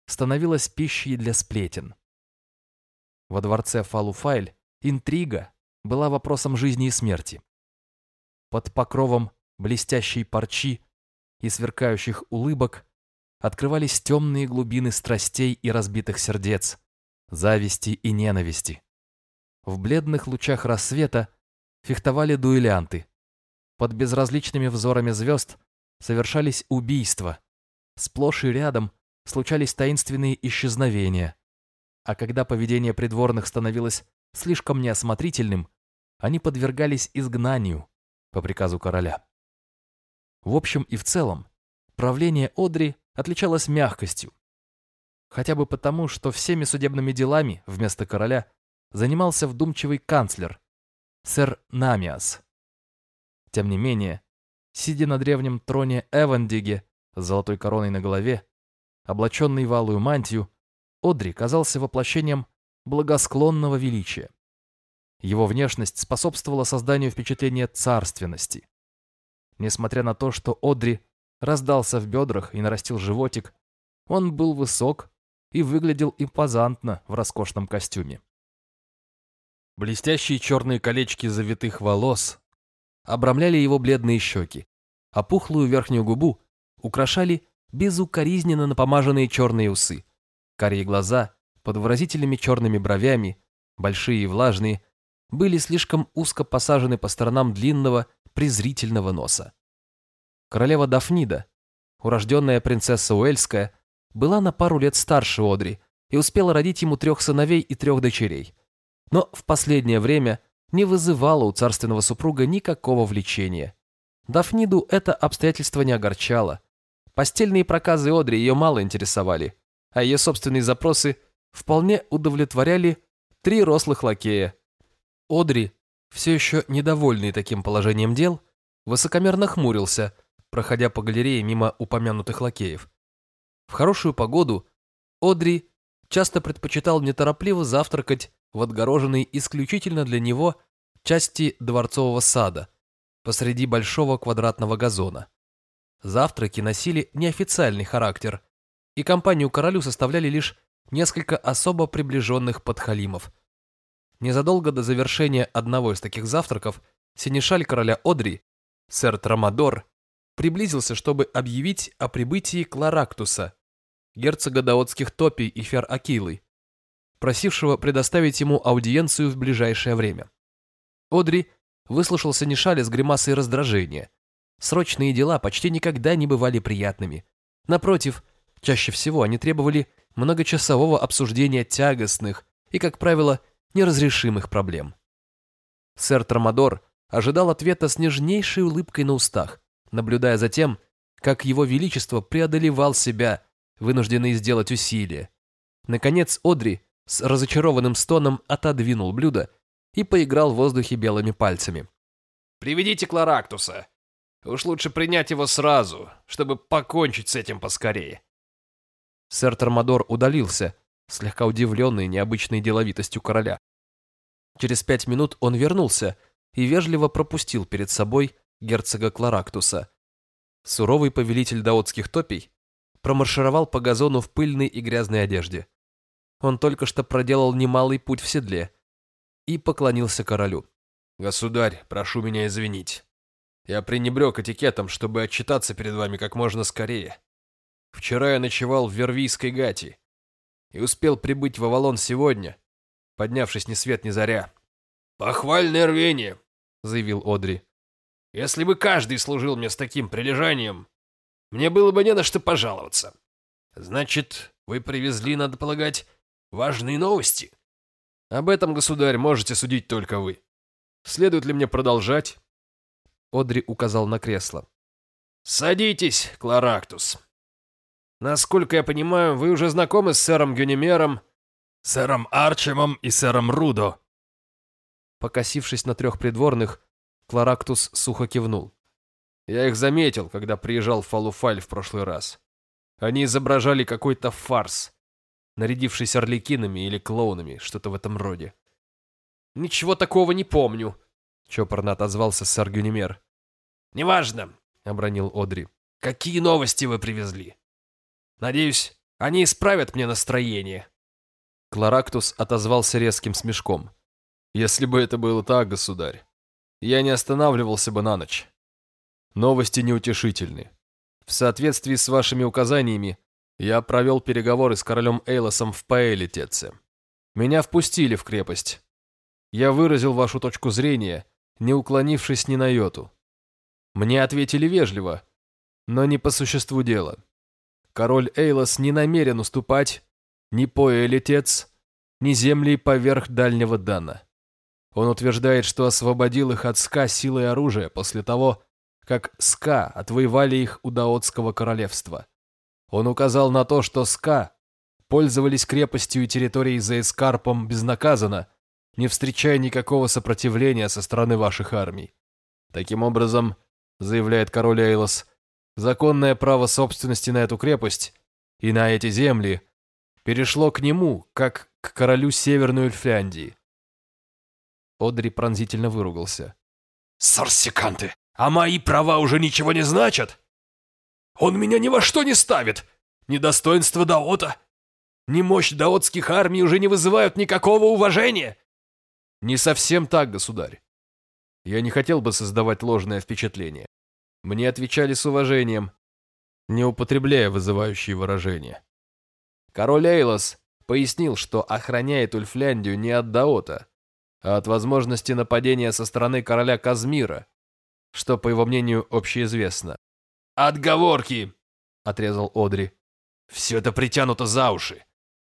становилось пищей для сплетен. Во дворце Фалуфайль интрига была вопросом жизни и смерти. Под покровом блестящей парчи и сверкающих улыбок открывались темные глубины страстей и разбитых сердец, зависти и ненависти. В бледных лучах рассвета фехтовали дуэлянты. Под безразличными взорами звезд совершались убийства. Сплошь и рядом случались таинственные исчезновения. А когда поведение придворных становилось слишком неосмотрительным, они подвергались изгнанию по приказу короля. В общем и в целом, правление Одри отличалось мягкостью. Хотя бы потому, что всеми судебными делами вместо короля занимался вдумчивый канцлер, сэр Намиас. Тем не менее, сидя на древнем троне Эвандиге с золотой короной на голове, облаченный в алую мантию, Одри казался воплощением благосклонного величия. Его внешность способствовала созданию впечатления царственности. Несмотря на то, что Одри раздался в бедрах и нарастил животик, он был высок и выглядел импозантно в роскошном костюме. Блестящие черные колечки завитых волос обрамляли его бледные щеки, а пухлую верхнюю губу украшали безукоризненно напомаженные черные усы. Карие глаза под выразительными черными бровями, большие и влажные, были слишком узко посажены по сторонам длинного, презрительного носа. Королева Дафнида, урожденная принцесса Уэльская, была на пару лет старше Одри и успела родить ему трех сыновей и трех дочерей. Но в последнее время не вызывала у царственного супруга никакого влечения. Дафниду это обстоятельство не огорчало. Постельные проказы Одри ее мало интересовали, а ее собственные запросы вполне удовлетворяли три рослых лакея. Одри, все еще недовольный таким положением дел, высокомерно хмурился, проходя по галерее мимо упомянутых лакеев. В хорошую погоду Одри часто предпочитал неторопливо завтракать в отгороженной исключительно для него части дворцового сада, посреди большого квадратного газона. Завтраки носили неофициальный характер, и компанию королю составляли лишь несколько особо приближенных подхалимов. Незадолго до завершения одного из таких завтраков синешаль короля Одри, сэр Трамадор, приблизился, чтобы объявить о прибытии Кларактуса, герцога даотских топий и фер Акилы, просившего предоставить ему аудиенцию в ближайшее время. Одри выслушал Санишаля с гримасой раздражения. Срочные дела почти никогда не бывали приятными. Напротив, чаще всего они требовали многочасового обсуждения тягостных и, как правило, неразрешимых проблем. Сэр Трамадор ожидал ответа с нежнейшей улыбкой на устах, наблюдая за тем, как его величество преодолевал себя, вынужденный сделать усилия. Наконец Одри с разочарованным стоном отодвинул блюдо и поиграл в воздухе белыми пальцами. «Приведите Кларактуса. Уж лучше принять его сразу, чтобы покончить с этим поскорее». Сэр Тормодор удалился, слегка удивленный необычной деловитостью короля. Через пять минут он вернулся и вежливо пропустил перед собой герцога Кларактуса. Суровый повелитель даотских топий промаршировал по газону в пыльной и грязной одежде. Он только что проделал немалый путь в седле и поклонился королю. «Государь, прошу меня извинить. Я пренебрег этикетом, чтобы отчитаться перед вами как можно скорее. Вчера я ночевал в Вервийской гати и успел прибыть в Авалон сегодня, поднявшись ни свет ни заря. «Похвальное рвение», — заявил Одри. «Если бы каждый служил мне с таким прилежанием, мне было бы не на что пожаловаться. Значит, вы привезли, надо полагать, важные новости? Об этом, государь, можете судить только вы. Следует ли мне продолжать?» Одри указал на кресло. «Садитесь, Кларактус. Насколько я понимаю, вы уже знакомы с сэром Гюнемером, сэром Арчемом и сэром Рудо». Покосившись на трех придворных, Кларактус сухо кивнул. Я их заметил, когда приезжал в Фалуфаль в прошлый раз. Они изображали какой-то фарс, нарядившись орликинами или клоунами, что-то в этом роде. «Ничего такого не помню», — чопорно отозвался сэр Гюнимер. «Неважно», — обронил Одри. «Какие новости вы привезли? Надеюсь, они исправят мне настроение». Кларактус отозвался резким смешком. «Если бы это было так, государь, я не останавливался бы на ночь. Новости неутешительны. В соответствии с вашими указаниями, я провел переговоры с королем Эйлосом в Паэлитеце. Меня впустили в крепость. Я выразил вашу точку зрения, не уклонившись ни на йоту. Мне ответили вежливо, но не по существу дела. Король Эйлос не намерен уступать ни Паэлитец, ни земли поверх Дальнего Дана. Он утверждает, что освободил их от ска силой оружия после того, как ска отвоевали их у Даотского королевства. Он указал на то, что ска пользовались крепостью и территорией за Эскарпом безнаказанно, не встречая никакого сопротивления со стороны ваших армий. Таким образом, заявляет король Эйлос, законное право собственности на эту крепость и на эти земли перешло к нему, как к королю Северной Эльфляндии. Одри пронзительно выругался. «Сорсиканты! А мои права уже ничего не значат? Он меня ни во что не ставит! Ни достоинство Даота, ни мощь даотских армий уже не вызывают никакого уважения!» «Не совсем так, государь. Я не хотел бы создавать ложное впечатление. Мне отвечали с уважением, не употребляя вызывающие выражения. Король Эйлос пояснил, что охраняет Ульфляндию не от Даота, а от возможности нападения со стороны короля Казмира, что, по его мнению, общеизвестно. «Отговорки!» — отрезал Одри. «Все это притянуто за уши.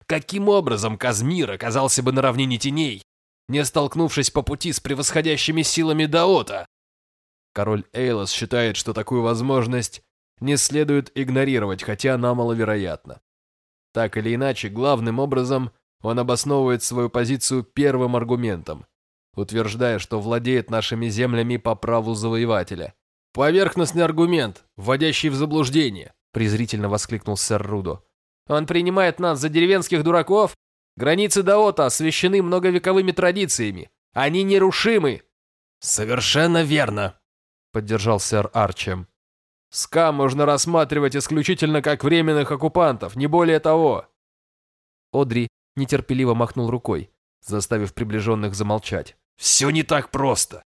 Каким образом Казмир оказался бы на равнине теней, не столкнувшись по пути с превосходящими силами Даота?» Король Эйлос считает, что такую возможность не следует игнорировать, хотя она маловероятна. Так или иначе, главным образом он обосновывает свою позицию первым аргументом, утверждая, что владеет нашими землями по праву завоевателя. «Поверхностный аргумент, вводящий в заблуждение», презрительно воскликнул сэр Рудо. «Он принимает нас за деревенских дураков? Границы Даота освящены многовековыми традициями. Они нерушимы!» «Совершенно верно», — поддержал сэр Арчем. «СКА можно рассматривать исключительно как временных оккупантов, не более того». Одри нетерпеливо махнул рукой, заставив приближенных замолчать. «Все не так просто.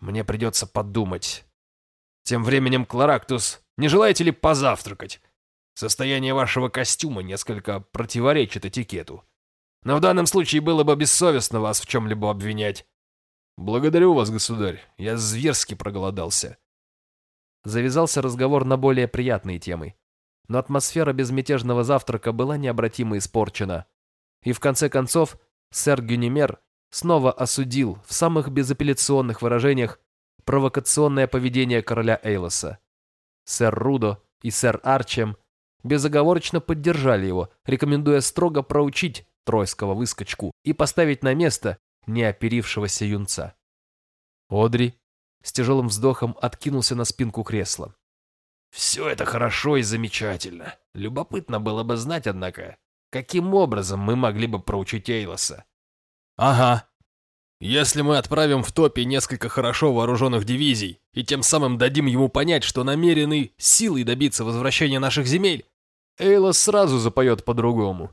Мне придется подумать. Тем временем, Кларактус, не желаете ли позавтракать? Состояние вашего костюма несколько противоречит этикету. Но в данном случае было бы бессовестно вас в чем-либо обвинять. Благодарю вас, государь, я зверски проголодался». Завязался разговор на более приятные темы. Но атмосфера безмятежного завтрака была необратимо испорчена. И в конце концов, сэр Гюнимер снова осудил в самых безапелляционных выражениях провокационное поведение короля Эйлоса. Сэр Рудо и сэр Арчем безоговорочно поддержали его, рекомендуя строго проучить тройского выскочку и поставить на место неоперившегося юнца. Одри с тяжелым вздохом откинулся на спинку кресла. «Все это хорошо и замечательно. Любопытно было бы знать, однако, каким образом мы могли бы проучить Эйлоса?» «Ага. Если мы отправим в топе несколько хорошо вооруженных дивизий и тем самым дадим ему понять, что намерены силой добиться возвращения наших земель, Эйлос сразу запоет по-другому».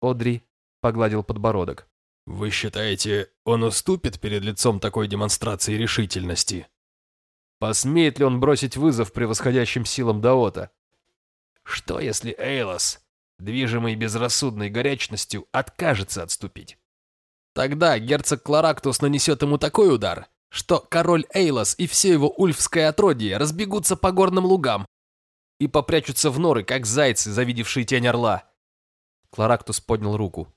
Одри погладил подбородок. «Вы считаете, он уступит перед лицом такой демонстрации решительности?» Посмеет ли он бросить вызов превосходящим силам Даота? Что если Эйлос, движимый безрассудной горячностью, откажется отступить? Тогда герцог Кларактус нанесет ему такой удар, что король Эйлос и все его ульфское отродье разбегутся по горным лугам и попрячутся в норы, как зайцы, завидевшие тень орла. Кларактус поднял руку.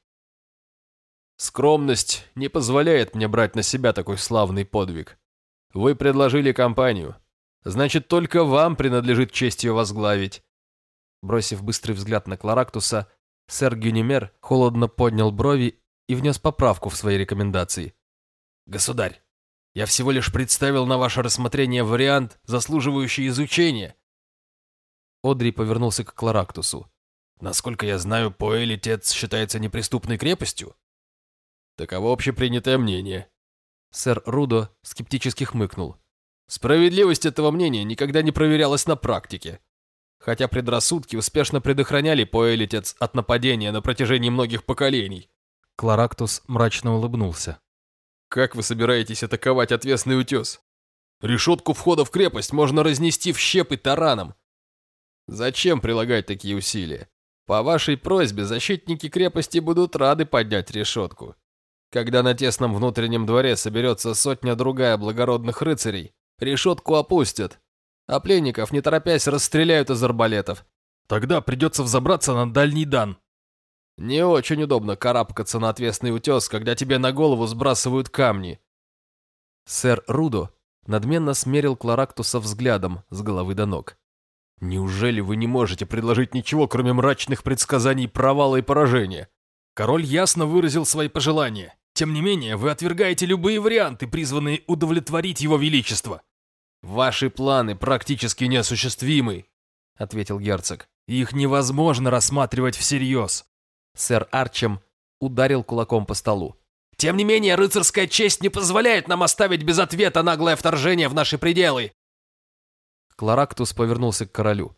Скромность не позволяет мне брать на себя такой славный подвиг. Вы предложили компанию. Значит, только вам принадлежит честь ее возглавить. Бросив быстрый взгляд на Кларактуса, Сэр Гюнимер холодно поднял брови и внес поправку в свои рекомендации. «Государь, я всего лишь представил на ваше рассмотрение вариант, заслуживающий изучения». Одри повернулся к Кларактусу. «Насколько я знаю, Поэлитец считается неприступной крепостью?» «Таково общепринятое мнение». Сэр Рудо скептически хмыкнул. «Справедливость этого мнения никогда не проверялась на практике. Хотя предрассудки успешно предохраняли Поэлитец от нападения на протяжении многих поколений». Кларактус мрачно улыбнулся. Как вы собираетесь атаковать отвесный утес? Решетку входа в крепость можно разнести в щепы тараном. Зачем прилагать такие усилия? По вашей просьбе защитники крепости будут рады поднять решетку. Когда на тесном внутреннем дворе соберется сотня-другая благородных рыцарей, решетку опустят, а пленников, не торопясь, расстреляют из арбалетов. Тогда придется взобраться на дальний дан, не очень удобно карабкаться на отвесный утес, когда тебе на голову сбрасывают камни. Сэр Рудо надменно смерил Кларактуса взглядом с головы до ног. «Неужели вы не можете предложить ничего, кроме мрачных предсказаний провала и поражения?» Король ясно выразил свои пожелания. Тем не менее, вы отвергаете любые варианты, призванные удовлетворить его величество. «Ваши планы практически неосуществимы», — ответил герцог. «Их невозможно рассматривать всерьез. Сэр Арчем ударил кулаком по столу. «Тем не менее, рыцарская честь не позволяет нам оставить без ответа наглое вторжение в наши пределы!» Кларактус повернулся к королю.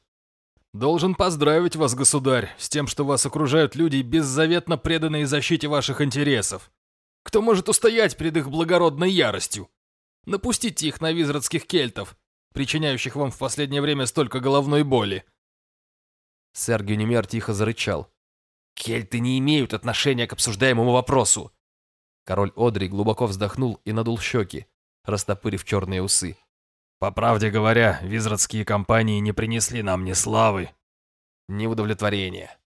«Должен поздравить вас, государь, с тем, что вас окружают люди, беззаветно преданные защите ваших интересов. Кто может устоять перед их благородной яростью? Напустите их на визрадских кельтов, причиняющих вам в последнее время столько головной боли». Сэр Гюнимер тихо зарычал. Кельты не имеют отношения к обсуждаемому вопросу. Король Одри глубоко вздохнул и надул щеки, растопырив черные усы. По правде говоря, визрадские компании не принесли нам ни славы, ни удовлетворения.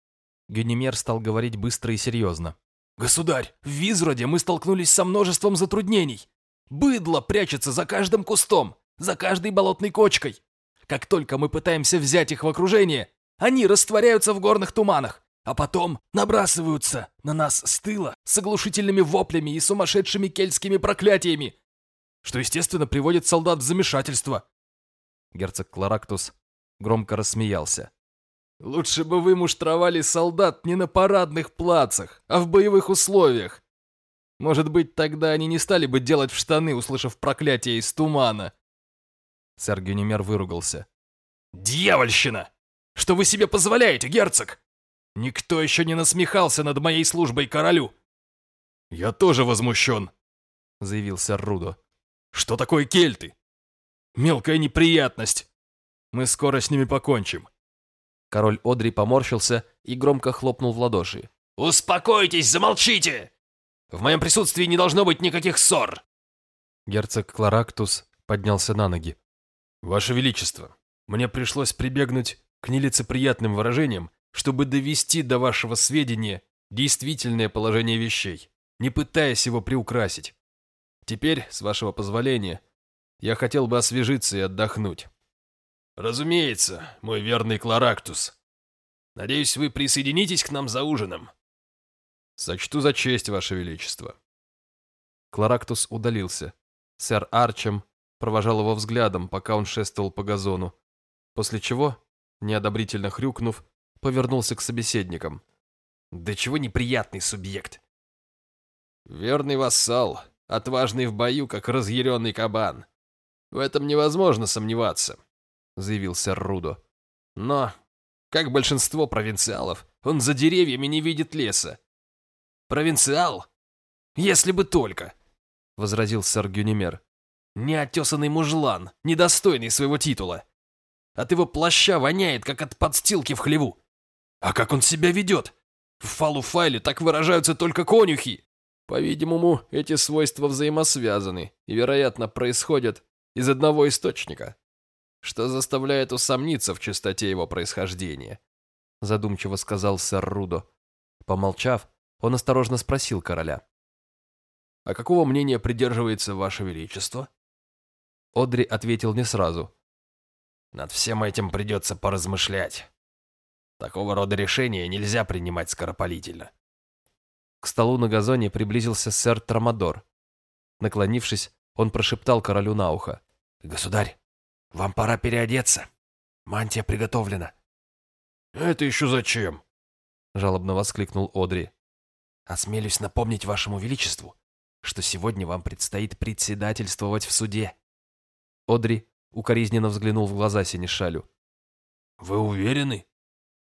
Гюнимер стал говорить быстро и серьезно. «Государь, в Визроде мы столкнулись со множеством затруднений. Быдло прячется за каждым кустом, за каждой болотной кочкой. Как только мы пытаемся взять их в окружение, они растворяются в горных туманах, а потом набрасываются на нас с тыла с оглушительными воплями и сумасшедшими кельтскими проклятиями, что, естественно, приводит солдат в замешательство. Герцог Кларактус громко рассмеялся. «Лучше бы вы муштровали солдат не на парадных плацах, а в боевых условиях. Может быть, тогда они не стали бы делать в штаны, услышав проклятие из тумана». Сэр Гюнимер выругался. «Дьявольщина! Что вы себе позволяете, герцог? Никто еще не насмехался над моей службой королю. Я тоже возмущен, заявил сэр Рудо. Что такое кельты? Мелкая неприятность. Мы скоро с ними покончим. Король Одри поморщился и громко хлопнул в ладоши. «Успокойтесь, замолчите! В моем присутствии не должно быть никаких ссор!» Герцог Кларактус поднялся на ноги. «Ваше Величество, мне пришлось прибегнуть к нелицеприятным выражениям чтобы довести до вашего сведения действительное положение вещей, не пытаясь его приукрасить. Теперь, с вашего позволения, я хотел бы освежиться и отдохнуть. Разумеется, мой верный Кларактус. Надеюсь, вы присоединитесь к нам за ужином. Сочту за честь, ваше величество. Кларактус удалился. Сэр Арчем провожал его взглядом, пока он шествовал по газону, после чего, неодобрительно хрюкнув, повернулся к собеседникам. «Да чего неприятный субъект!» «Верный вассал, отважный в бою, как разъяренный кабан. В этом невозможно сомневаться», — заявил сэр Рудо. «Но, как большинство провинциалов, он за деревьями не видит леса». «Провинциал? Если бы только!» — возразил сэр Гюнимер. «Неотесанный мужлан, недостойный своего титула. От его плаща воняет, как от подстилки в хлеву. А как он себя ведет? В фалу-файле так выражаются только конюхи. По-видимому, эти свойства взаимосвязаны и, вероятно, происходят из одного источника, что заставляет усомниться в чистоте его происхождения, задумчиво сказал сэр Рудо. Помолчав, он осторожно спросил короля. «А какого мнения придерживается ваше величество?» Одри ответил не сразу. «Над всем этим придется поразмышлять. Такого рода решения нельзя принимать скоропалительно. К столу на газоне приблизился сэр Трамадор. Наклонившись, он прошептал королю на ухо. «Государь, вам пора переодеться. Мантия приготовлена». «Это еще зачем?» — жалобно воскликнул Одри. «Осмелюсь напомнить вашему величеству, что сегодня вам предстоит председательствовать в суде». Одри укоризненно взглянул в глаза Синишалю. «Вы уверены?»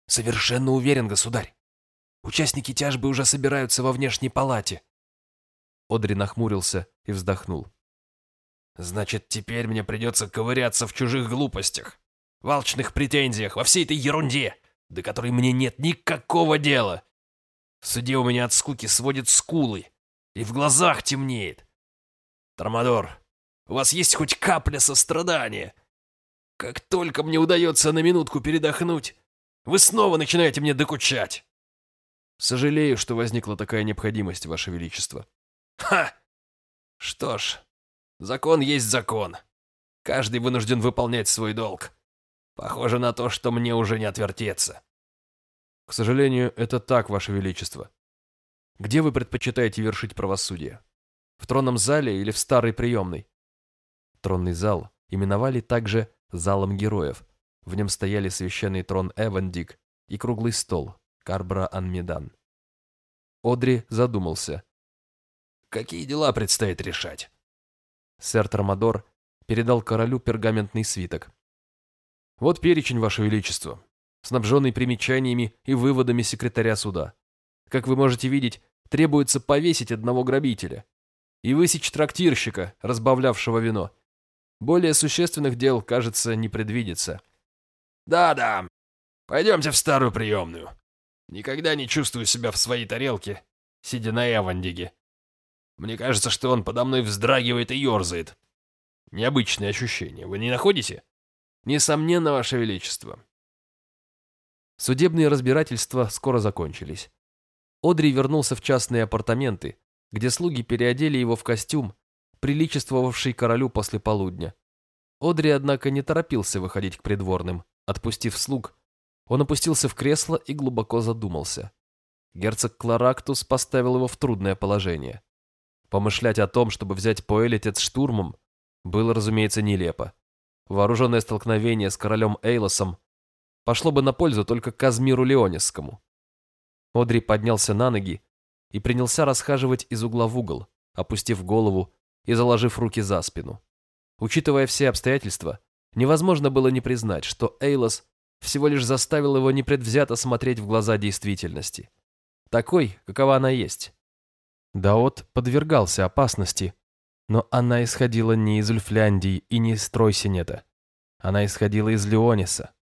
«Совершенно уверен, государь. Участники тяжбы уже собираются во внешней палате». Одри нахмурился и вздохнул. «Значит, теперь мне придется ковыряться в чужих глупостях, в алчных претензиях, во всей этой ерунде, до которой мне нет никакого дела. В суде у меня от скуки сводит скулы, и в глазах темнеет. Тормодор, у вас есть хоть капля сострадания? Как только мне удается на минутку передохнуть, вы снова начинаете мне докучать. Сожалею, что возникла такая необходимость, Ваше Величество. Ха! Что ж, закон есть закон. Каждый вынужден выполнять свой долг. Похоже на то, что мне уже не отвертеться. К сожалению, это так, Ваше Величество. Где вы предпочитаете вершить правосудие? В тронном зале или в старой приемной? Тронный зал именовали также «залом героев». В нем стояли священный трон Эвандик и круглый стол Карбра Анмедан. Одри задумался. «Какие дела предстоит решать?» Сэр Трамадор передал королю пергаментный свиток. «Вот перечень, Ваше Величество, снабженный примечаниями и выводами секретаря суда. Как вы можете видеть, требуется повесить одного грабителя и высечь трактирщика, разбавлявшего вино. Более существенных дел, кажется, не предвидится. «Да-да, пойдемте в старую приемную. Никогда не чувствую себя в своей тарелке, сидя на Эвандиге. Мне кажется, что он подо мной вздрагивает и ерзает. Необычное ощущение, вы не находите?» «Несомненно, Ваше Величество». Судебные разбирательства скоро закончились. Одри вернулся в частные апартаменты, где слуги переодели его в костюм, приличествовавший королю после полудня. Одри, однако, не торопился выходить к придворным. Отпустив слуг, он опустился в кресло и глубоко задумался. Герцог Кларактус поставил его в трудное положение. Помышлять о том, чтобы взять Поэлитец штурмом, было, разумеется, нелепо. Вооруженное столкновение с королем Эйлосом пошло бы на пользу только Казмиру Леонисскому. Одри поднялся на ноги и принялся расхаживать из угла в угол, опустив голову и заложив руки за спину. Учитывая все обстоятельства, невозможно было не признать, что Эйлос всего лишь заставил его непредвзято смотреть в глаза действительности. Такой, какова она есть. Даот подвергался опасности, но она исходила не из Ульфляндии и не из Тройсинета. Она исходила из Леониса.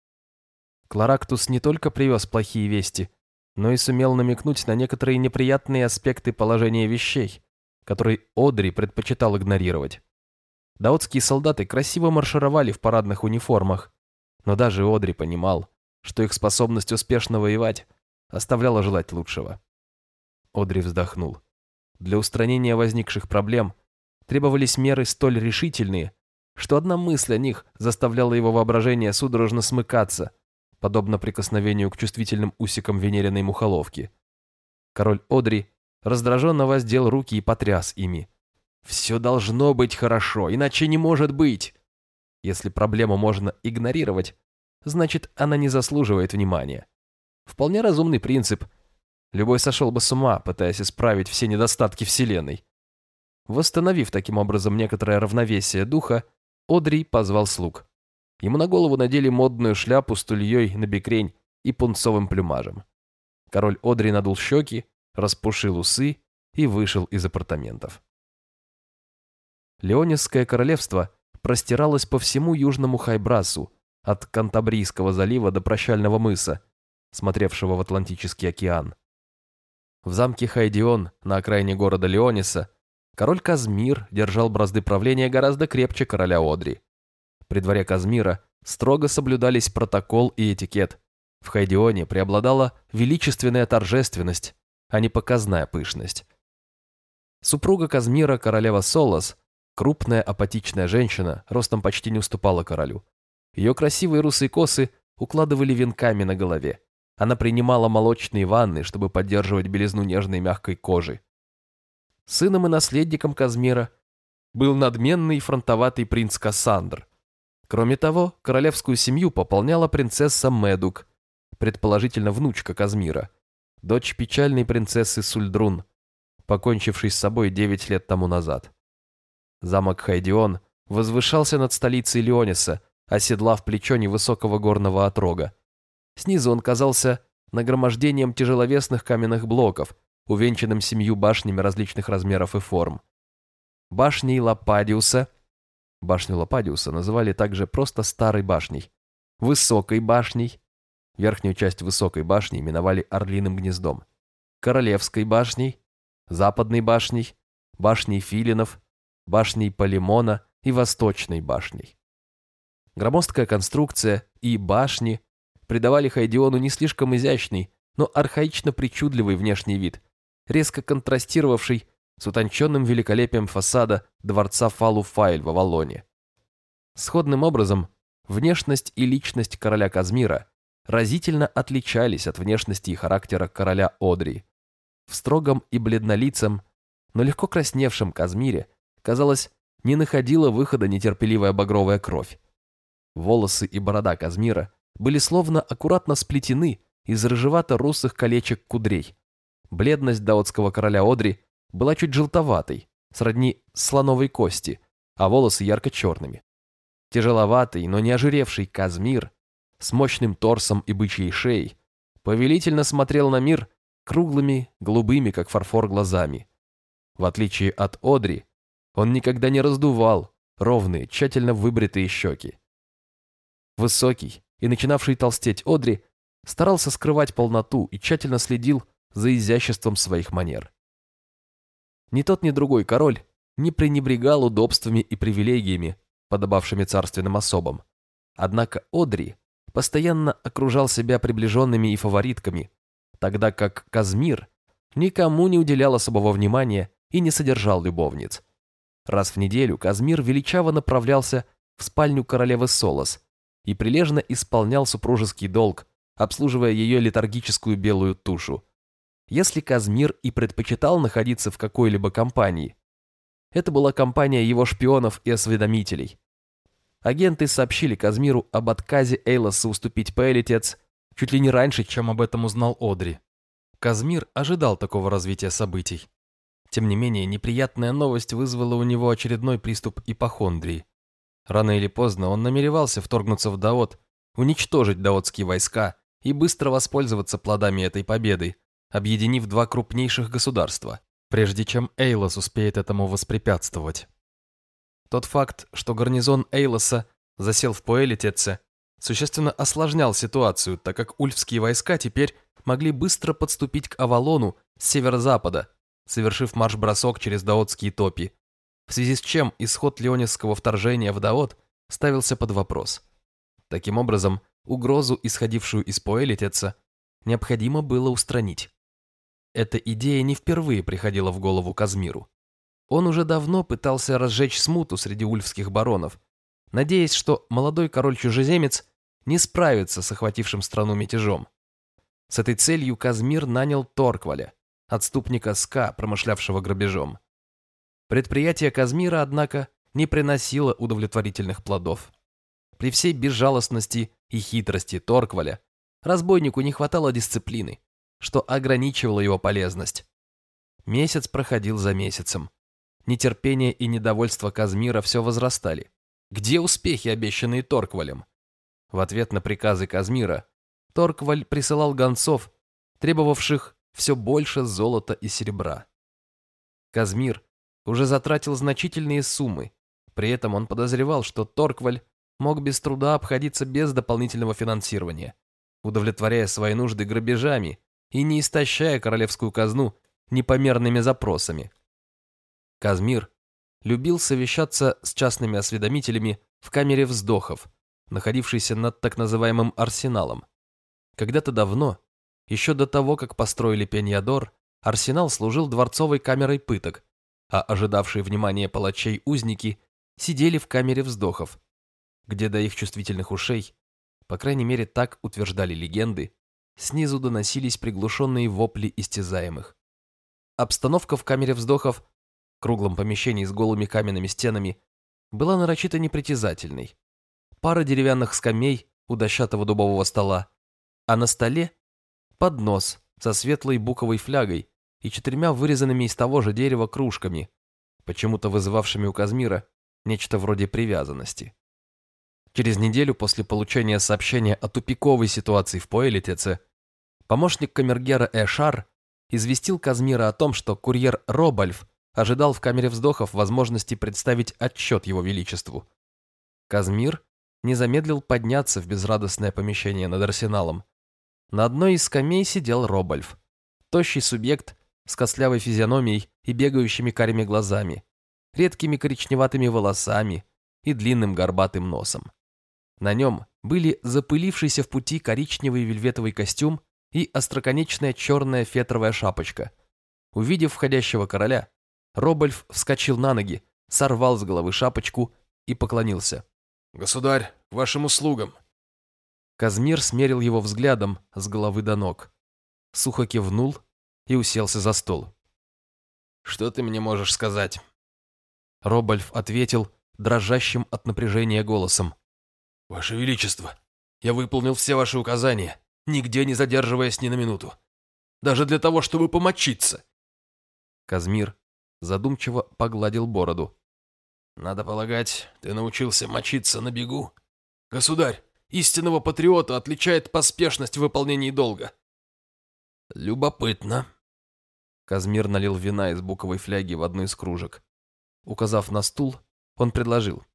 Кларактус не только привез плохие вести, но и сумел намекнуть на некоторые неприятные аспекты положения вещей, который Одри предпочитал игнорировать. Даотские солдаты красиво маршировали в парадных униформах, но даже Одри понимал, что их способность успешно воевать оставляла желать лучшего. Одри вздохнул. Для устранения возникших проблем требовались меры столь решительные, что одна мысль о них заставляла его воображение судорожно смыкаться, подобно прикосновению к чувствительным усикам венериной мухоловки. Король Одри раздраженно воздел руки и потряс ими. «Все должно быть хорошо, иначе не может быть!» Если проблему можно игнорировать, значит, она не заслуживает внимания. Вполне разумный принцип. Любой сошел бы с ума, пытаясь исправить все недостатки Вселенной. Восстановив таким образом некоторое равновесие духа, Одри позвал слуг. Ему на голову надели модную шляпу с тульей на бекрень и пунцовым плюмажем. Король Одри надул щеки, распушил усы и вышел из апартаментов. Леонисское королевство простиралось по всему южному Хайбрасу, от Кантабрийского залива до Прощального мыса, смотревшего в Атлантический океан. В замке Хайдион на окраине города Леониса король Казмир держал бразды правления гораздо крепче короля Одри. При дворе Казмира строго соблюдались протокол и этикет. В Хайдионе преобладала величественная торжественность, а не показная пышность. Супруга Казмира, королева Солос, крупная апатичная женщина, ростом почти не уступала королю. Ее красивые русые косы укладывали венками на голове, Она принимала молочные ванны, чтобы поддерживать белизну нежной мягкой кожи. Сыном и наследником Казмира был надменный фронтоватый принц Кассандр. Кроме того, королевскую семью пополняла принцесса Медук, предположительно внучка Казмира, дочь печальной принцессы Сульдрун, покончившей с собой девять лет тому назад. Замок Хайдион возвышался над столицей Леониса, оседлав плечо невысокого горного отрога. Снизу он казался нагромождением тяжеловесных каменных блоков, увенчанным семью башнями различных размеров и форм. Башней Лападиуса, башню Лападиуса называли также просто Старой башней, Высокой башней, верхнюю часть Высокой башни именовали Орлиным гнездом, Королевской башней, Западной башней, башней Филинов, башней Полимона и Восточной башней. Громоздкая конструкция и башни придавали Хайдиону не слишком изящный, но архаично причудливый внешний вид, резко контрастировавший с утонченным великолепием фасада дворца Фалу-Файль в Авалоне. Сходным образом, внешность и личность короля Казмира разительно отличались от внешности и характера короля Одри. В строгом и бледнолицем, но легко красневшем Казмире, казалось, не находила выхода нетерпеливая багровая кровь. Волосы и борода Казмира были словно аккуратно сплетены из рыжевато-русых колечек кудрей. Бледность даотского короля Одри была чуть желтоватой, сродни слоновой кости, а волосы ярко-черными. Тяжеловатый, но не ожиревший Казмир с мощным торсом и бычьей шеей повелительно смотрел на мир круглыми, голубыми, как фарфор, глазами. В отличие от Одри, он никогда не раздувал ровные, тщательно выбритые щеки. Высокий и начинавший толстеть Одри старался скрывать полноту и тщательно следил за изяществом своих манер. Ни тот, ни другой король не пренебрегал удобствами и привилегиями, подобавшими царственным особам. Однако Одри постоянно окружал себя приближенными и фаворитками, тогда как Казмир никому не уделял особого внимания и не содержал любовниц. Раз в неделю Казмир величаво направлялся в спальню королевы Солос и прилежно исполнял супружеский долг, обслуживая ее летаргическую белую тушу. Если Казмир и предпочитал находиться в какой-либо компании, это была компания его шпионов и осведомителей. Агенты сообщили Казмиру об отказе Эйлоса уступить Пэлитец чуть ли не раньше, чем об этом узнал Одри. Казмир ожидал такого развития событий. Тем не менее, неприятная новость вызвала у него очередной приступ ипохондрии. Рано или поздно он намеревался вторгнуться в Даот, уничтожить даотские войска и быстро воспользоваться плодами этой победы, объединив два крупнейших государства, прежде чем Эйлос успеет этому воспрепятствовать. Тот факт, что гарнизон Эйлоса засел в Пуэлитеце, существенно осложнял ситуацию, так как ульфские войска теперь могли быстро подступить к Авалону с северо-запада, совершив марш-бросок через даотские топи, в связи с чем исход леонисского вторжения в Даот ставился под вопрос. Таким образом, угрозу, исходившую из Поэлитеца, необходимо было устранить. Эта идея не впервые приходила в голову Казмиру. Он уже давно пытался разжечь смуту среди ульфских баронов, надеясь, что молодой король-чужеземец не справится с охватившим страну мятежом. С этой целью Казмир нанял Торкваля, отступника СКА, промышлявшего грабежом. Предприятие Казмира, однако, не приносило удовлетворительных плодов. При всей безжалостности и хитрости Торкваля разбойнику не хватало дисциплины, что ограничивало его полезность. Месяц проходил за месяцем. Нетерпение и недовольство Казмира все возрастали. Где успехи, обещанные Торквалем? В ответ на приказы Казмира Торкваль присылал гонцов, требовавших все больше золота и серебра. Казмир уже затратил значительные суммы. При этом он подозревал, что Торкваль мог без труда обходиться без дополнительного финансирования, удовлетворяя свои нужды грабежами и не истощая королевскую казну непомерными запросами. Казмир любил совещаться с частными осведомителями в камере вздохов, находившейся над так называемым арсеналом. Когда-то давно, еще до того, как построили Пеньядор, арсенал служил дворцовой камерой пыток, а ожидавшие внимания палачей узники сидели в камере вздохов, где до их чувствительных ушей, по крайней мере так утверждали легенды, снизу доносились приглушенные вопли истязаемых. Обстановка в камере вздохов, круглом помещении с голыми каменными стенами, была нарочито непритязательной. Пара деревянных скамей у дощатого дубового стола, а на столе поднос со светлой буковой флягой и четырьмя вырезанными из того же дерева кружками, почему-то вызывавшими у Казмира нечто вроде привязанности. Через неделю после получения сообщения о тупиковой ситуации в Поэлитеце, помощник камергера Эшар известил Казмира о том, что курьер Робальф ожидал в камере вздохов возможности представить отчет его величеству. Казмир не замедлил подняться в безрадостное помещение над арсеналом. На одной из скамей сидел Робальф, тощий субъект с костлявой физиономией и бегающими карими глазами, редкими коричневатыми волосами и длинным горбатым носом. На нем были запылившийся в пути коричневый вельветовый костюм и остроконечная черная фетровая шапочка. Увидев входящего короля, Робольф вскочил на ноги, сорвал с головы шапочку и поклонился. «Государь, к вашим услугам!» Казмир смерил его взглядом с головы до ног. Сухо кивнул и уселся за стол. «Что ты мне можешь сказать?» Робольф ответил дрожащим от напряжения голосом. «Ваше Величество, я выполнил все ваши указания, нигде не задерживаясь ни на минуту. Даже для того, чтобы помочиться». Казмир задумчиво погладил бороду. «Надо полагать, ты научился мочиться на бегу. Государь, истинного патриота отличает поспешность в выполнении долга». «Любопытно». Казмир налил вина из буковой фляги в одну из кружек. Указав на стул, он предложил.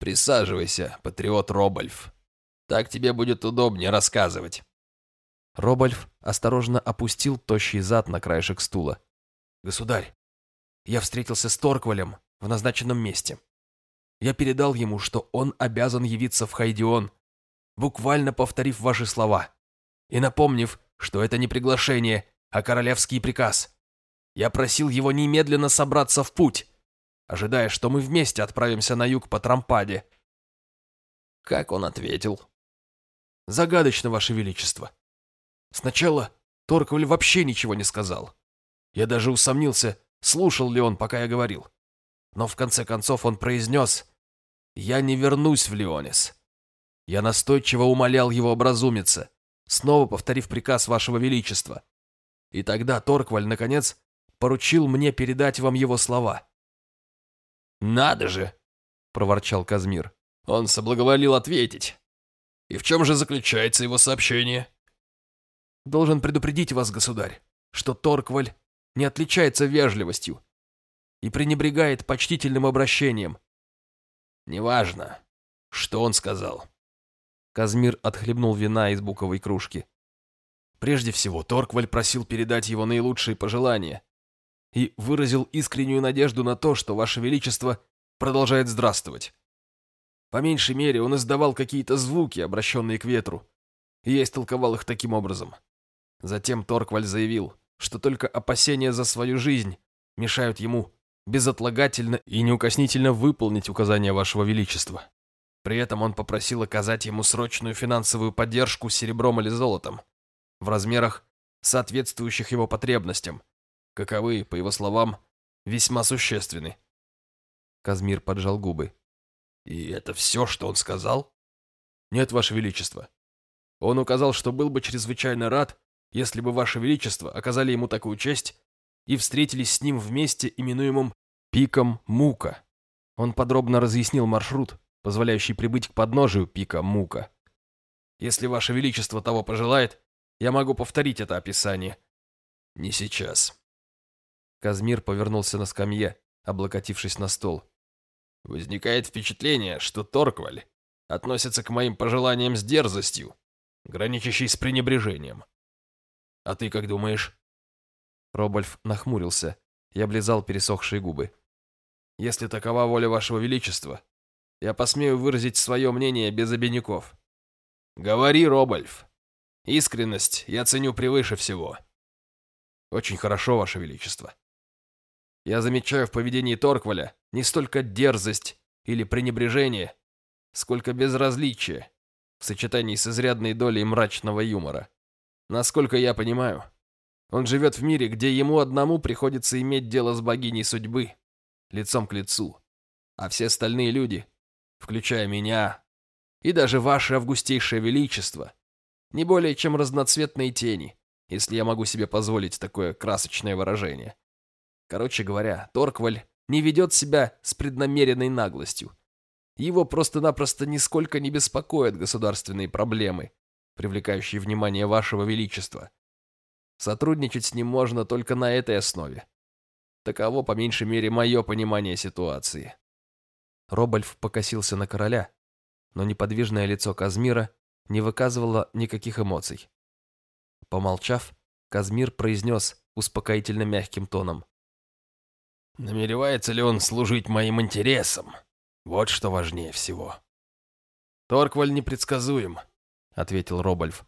«Присаживайся, патриот Робольф. Так тебе будет удобнее рассказывать». Робольф осторожно опустил тощий зад на краешек стула. «Государь, я встретился с Торквалем в назначенном месте. Я передал ему, что он обязан явиться в Хайдион, буквально повторив ваши слова, и напомнив, что это не приглашение, а королевский приказ. Я просил его немедленно собраться в путь, ожидая, что мы вместе отправимся на юг по Трампаде. Как он ответил? Загадочно, Ваше Величество. Сначала Торкваль вообще ничего не сказал. Я даже усомнился, слушал ли он, пока я говорил. Но в конце концов он произнес «Я не вернусь в Леонис». Я настойчиво умолял его образумиться, снова повторив приказ Вашего Величества. И тогда Торкваль, наконец, поручил мне передать вам его слова. «Надо же!» — проворчал Казмир. «Он соблаговолил ответить. И в чем же заключается его сообщение?» «Должен предупредить вас, государь, что Торкваль не отличается вежливостью и пренебрегает почтительным обращением. Неважно, что он сказал. Казмир отхлебнул вина из буковой кружки. Прежде всего, Торкваль просил передать его наилучшие пожелания и выразил искреннюю надежду на то, что Ваше Величество продолжает здравствовать. По меньшей мере, он издавал какие-то звуки, обращенные к ветру, и я истолковал их таким образом. Затем Торкваль заявил, что только опасения за свою жизнь мешают ему безотлагательно и неукоснительно выполнить указания Вашего Величества. При этом он попросил оказать ему срочную финансовую поддержку серебром или золотом, в размерах, соответствующих его потребностям, каковы, по его словам, весьма существенны. Казмир поджал губы. «И это все, что он сказал?» «Нет, Ваше Величество. Он указал, что был бы чрезвычайно рад, если бы Ваше Величество оказали ему такую честь и встретились с ним вместе, именуемым Пиком Мука. Он подробно разъяснил маршрут, позволяющий прибыть к подножию пика Мука. Если Ваше Величество того пожелает, я могу повторить это описание. Не сейчас. Казмир повернулся на скамье, облокотившись на стол. Возникает впечатление, что Торкваль относится к моим пожеланиям с дерзостью, граничащей с пренебрежением. А ты как думаешь?» Робольф нахмурился и облизал пересохшие губы. «Если такова воля вашего величества, я посмею выразить свое мнение без обиняков. Говори, Робольф. Искренность я ценю превыше всего». «Очень хорошо, ваше величество. Я замечаю в поведении Торкваля не столько дерзость или пренебрежение, сколько безразличие в сочетании с изрядной долей мрачного юмора. Насколько я понимаю, он живет в мире, где ему одному приходится иметь дело с богиней судьбы, лицом к лицу. А все остальные люди, включая меня и даже ваше августейшее величество, не более чем разноцветные тени, если я могу себе позволить такое красочное выражение. Короче говоря, Торкваль не ведет себя с преднамеренной наглостью. Его просто-напросто нисколько не беспокоят государственные проблемы, привлекающие внимание вашего величества. Сотрудничать с ним можно только на этой основе. Таково, по меньшей мере, мое понимание ситуации. Робольф покосился на короля, но неподвижное лицо Казмира не выказывало никаких эмоций. Помолчав, Казмир произнес успокоительно мягким тоном. «Намеревается ли он служить моим интересам? Вот что важнее всего». «Торкваль непредсказуем», — ответил Робольф.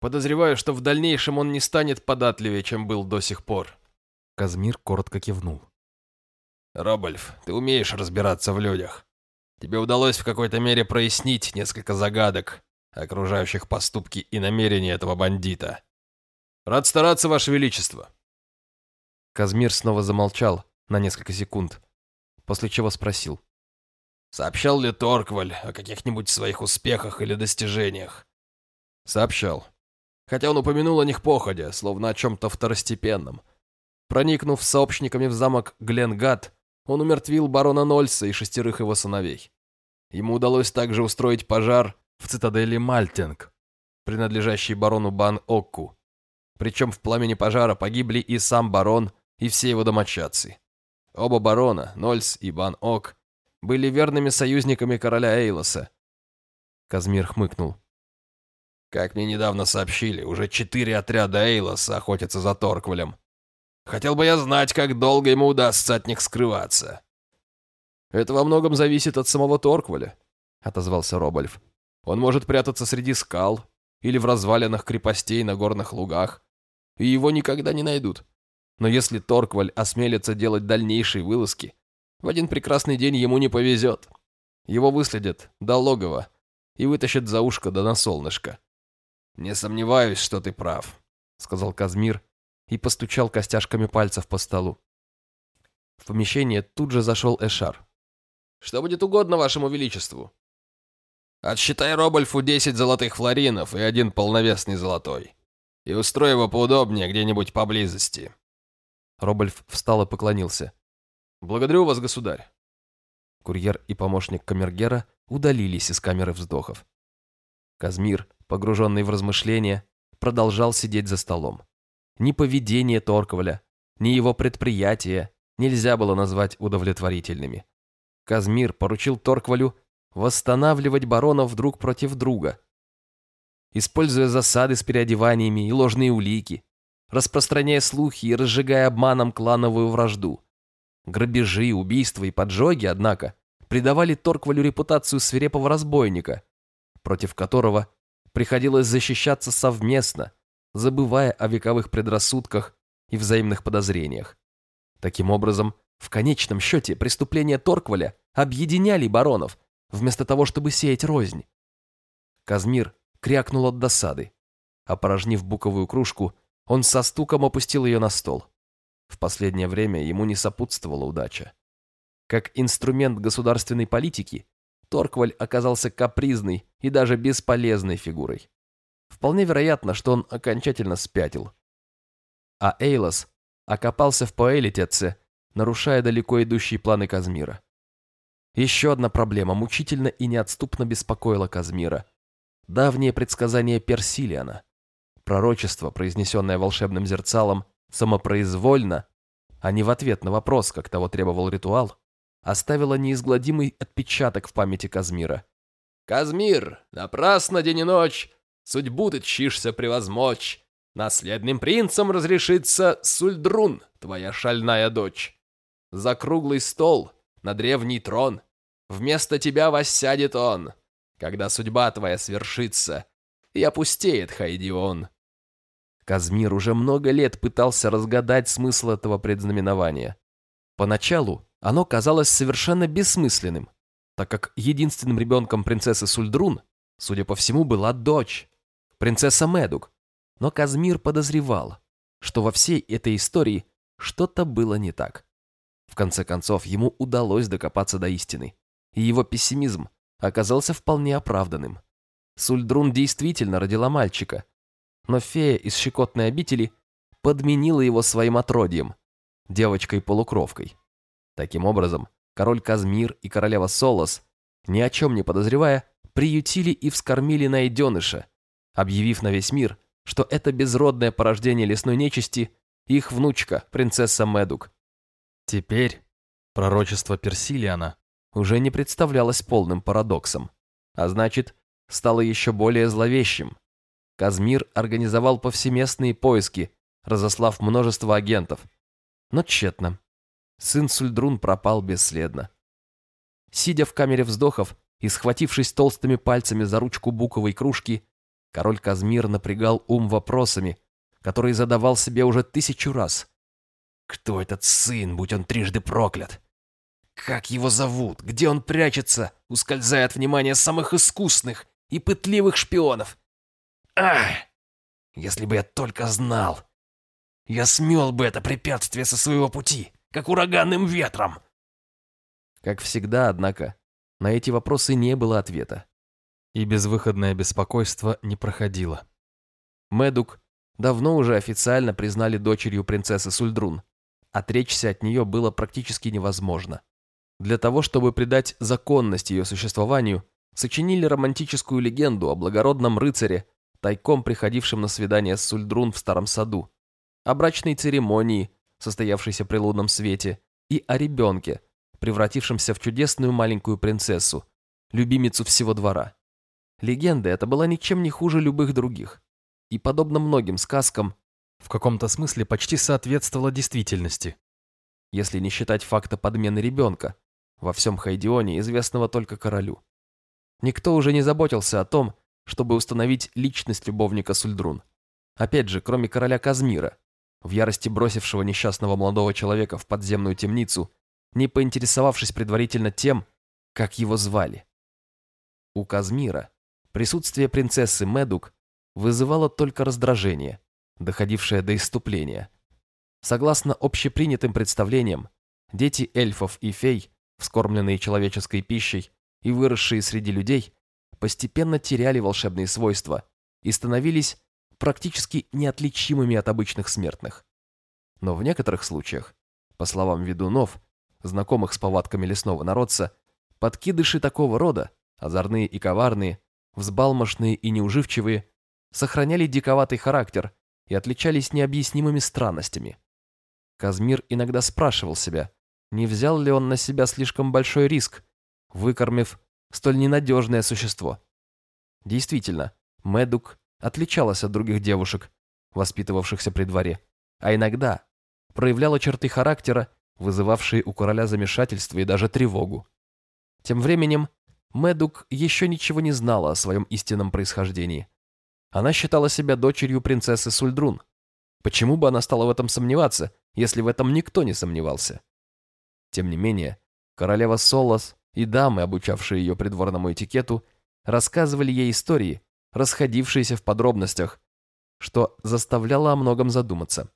Подозреваю, что в дальнейшем он не станет податливее, чем был до сих пор. Казмир коротко кивнул. Робольф, ты умеешь разбираться в людях. Тебе удалось в какой-то мере прояснить несколько загадок, окружающих поступки и намерения этого бандита. Рад стараться, Ваше Величество. Казмир снова замолчал на несколько секунд, после чего спросил. Сообщал ли Торкваль о каких-нибудь своих успехах или достижениях? Сообщал хотя он упомянул о них походя, словно о чем-то второстепенном. Проникнув сообщниками в замок Гленгат, он умертвил барона Нольса и шестерых его сыновей. Ему удалось также устроить пожар в цитадели Мальтинг, принадлежащей барону Бан-Окку. Причем в пламени пожара погибли и сам барон, и все его домочадцы. Оба барона, Нольс и Бан-Ок, были верными союзниками короля Эйлоса. Казмир хмыкнул. Как мне недавно сообщили, уже четыре отряда Эйлоса охотятся за Торквалем. Хотел бы я знать, как долго ему удастся от них скрываться. Это во многом зависит от самого Торкваля, отозвался Робольф. Он может прятаться среди скал или в развалинах крепостей на горных лугах, и его никогда не найдут. Но если Торкваль осмелится делать дальнейшие вылазки, в один прекрасный день ему не повезет. Его выследят до логова и вытащат за ушко да на солнышко. «Не сомневаюсь, что ты прав», — сказал Казмир и постучал костяшками пальцев по столу. В помещение тут же зашел Эшар. «Что будет угодно вашему величеству?» «Отсчитай Робольфу десять золотых флоринов и один полновесный золотой. И устрой его поудобнее где-нибудь поблизости». Робольф встал и поклонился. «Благодарю вас, государь». Курьер и помощник камергера удалились из камеры вздохов. Казмир погруженный в размышления, продолжал сидеть за столом. Ни поведение Торковля, ни его предприятия нельзя было назвать удовлетворительными. Казмир поручил Торквалю восстанавливать баронов друг против друга, используя засады с переодеваниями и ложные улики, распространяя слухи и разжигая обманом клановую вражду. Грабежи, убийства и поджоги, однако, придавали Торквалю репутацию свирепого разбойника, против которого приходилось защищаться совместно, забывая о вековых предрассудках и взаимных подозрениях. Таким образом, в конечном счете преступления Торкваля объединяли баронов, вместо того, чтобы сеять рознь. Казмир крякнул от досады. Опорожнив буковую кружку, он со стуком опустил ее на стол. В последнее время ему не сопутствовала удача. Как инструмент государственной политики, Торкваль оказался капризной и даже бесполезной фигурой. Вполне вероятно, что он окончательно спятил. А Эйлос окопался в Поэлитеце, нарушая далеко идущие планы Казмира. Еще одна проблема мучительно и неотступно беспокоила Казмира. Давнее предсказание Персилиана. Пророчество, произнесенное волшебным зерцалом, самопроизвольно, а не в ответ на вопрос, как того требовал ритуал, оставила неизгладимый отпечаток в памяти Казмира. «Казмир, напрасно день и ночь, судьбу ты тщишься превозмочь. Наследным принцем разрешится Сульдрун, твоя шальная дочь. За круглый стол, на древний трон, вместо тебя воссядет он, когда судьба твоя свершится, и опустеет Хайдион». Казмир уже много лет пытался разгадать смысл этого предзнаменования. Поначалу оно казалось совершенно бессмысленным, так как единственным ребенком принцессы Сульдрун, судя по всему, была дочь, принцесса Медук. Но Казмир подозревал, что во всей этой истории что-то было не так. В конце концов, ему удалось докопаться до истины, и его пессимизм оказался вполне оправданным. Сульдрун действительно родила мальчика, но фея из щекотной обители подменила его своим отродьем, девочкой-полукровкой. Таким образом, король Казмир и королева Солос, ни о чем не подозревая, приютили и вскормили найденыша, объявив на весь мир, что это безродное порождение лесной нечисти их внучка, принцесса Медук. Теперь пророчество Персилиана уже не представлялось полным парадоксом, а значит, стало еще более зловещим. Казмир организовал повсеместные поиски, разослав множество агентов. Но тщетно. Сын Сульдрун пропал бесследно. Сидя в камере вздохов и схватившись толстыми пальцами за ручку буковой кружки, король Казмир напрягал ум вопросами, которые задавал себе уже тысячу раз. Кто этот сын, будь он трижды проклят? Как его зовут? Где он прячется, ускользая от внимания самых искусных и пытливых шпионов? Ах! Если бы я только знал! Я смел бы это препятствие со своего пути, как ураганным ветром. Как всегда, однако, на эти вопросы не было ответа. И безвыходное беспокойство не проходило. Медук давно уже официально признали дочерью принцессы Сульдрун. Отречься от нее было практически невозможно. Для того, чтобы придать законность ее существованию, сочинили романтическую легенду о благородном рыцаре, тайком приходившем на свидание с Сульдрун в старом саду, о брачной церемонии, состоявшейся при лунном свете, и о ребенке, превратившемся в чудесную маленькую принцессу, любимицу всего двора. Легенда эта была ничем не хуже любых других, и, подобно многим сказкам, в каком-то смысле почти соответствовала действительности. Если не считать факта подмены ребенка, во всем Хайдионе, известного только королю. Никто уже не заботился о том, чтобы установить личность любовника Сульдрун. Опять же, кроме короля Казмира, в ярости бросившего несчастного молодого человека в подземную темницу, не поинтересовавшись предварительно тем, как его звали. У Казмира присутствие принцессы Медук вызывало только раздражение, доходившее до иступления. Согласно общепринятым представлениям, дети эльфов и фей, вскормленные человеческой пищей и выросшие среди людей, постепенно теряли волшебные свойства и становились практически неотличимыми от обычных смертных. Но в некоторых случаях, по словам ведунов, знакомых с повадками лесного народца, подкидыши такого рода, озорные и коварные, взбалмошные и неуживчивые, сохраняли диковатый характер и отличались необъяснимыми странностями. Казмир иногда спрашивал себя, не взял ли он на себя слишком большой риск, выкормив столь ненадежное существо. Действительно, Медук отличалась от других девушек, воспитывавшихся при дворе, а иногда проявляла черты характера, вызывавшие у короля замешательство и даже тревогу. Тем временем Медук еще ничего не знала о своем истинном происхождении. Она считала себя дочерью принцессы Сульдрун. Почему бы она стала в этом сомневаться, если в этом никто не сомневался? Тем не менее, королева Солос и дамы, обучавшие ее придворному этикету, рассказывали ей истории, расходившиеся в подробностях, что заставляло о многом задуматься.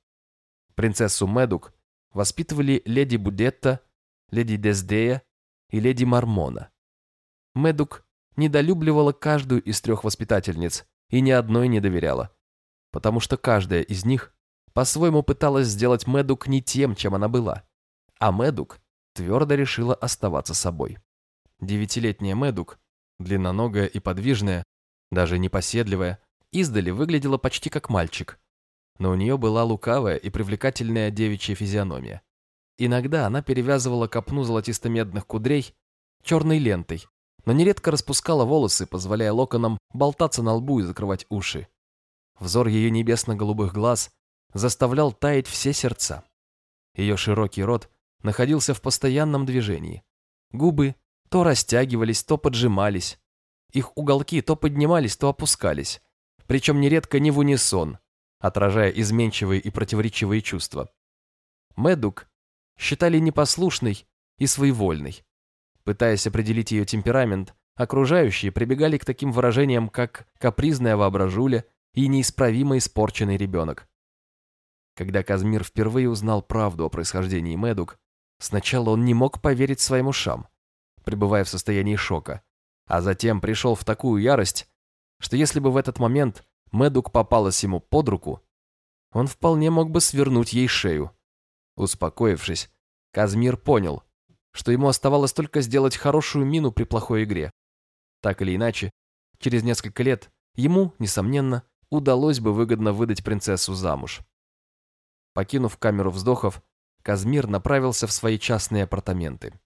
Принцессу Медук воспитывали леди Будетта, леди Дездея и леди Мармона. Медук недолюбливала каждую из трех воспитательниц и ни одной не доверяла, потому что каждая из них по-своему пыталась сделать Медук не тем, чем она была, а Медук твердо решила оставаться собой. Девятилетняя Медук, длинноногая и подвижная, даже непоседливая, издали выглядела почти как мальчик. Но у нее была лукавая и привлекательная девичья физиономия. Иногда она перевязывала копну золотисто-медных кудрей черной лентой, но нередко распускала волосы, позволяя локонам болтаться на лбу и закрывать уши. Взор ее небесно-голубых глаз заставлял таять все сердца. Ее широкий рот находился в постоянном движении. Губы то растягивались, то поджимались, их уголки то поднимались, то опускались, причем нередко не в унисон, отражая изменчивые и противоречивые чувства. Медук считали непослушной и своевольной. Пытаясь определить ее темперамент, окружающие прибегали к таким выражениям, как «капризная воображуля» и неисправимо испорченный ребенок. Когда Казмир впервые узнал правду о происхождении Медук, сначала он не мог поверить своим ушам, пребывая в состоянии шока, а затем пришел в такую ярость, что если бы в этот момент Медук попалась ему под руку, он вполне мог бы свернуть ей шею. Успокоившись, Казмир понял, что ему оставалось только сделать хорошую мину при плохой игре. Так или иначе, через несколько лет ему, несомненно, удалось бы выгодно выдать принцессу замуж. Покинув камеру вздохов, Казмир направился в свои частные апартаменты.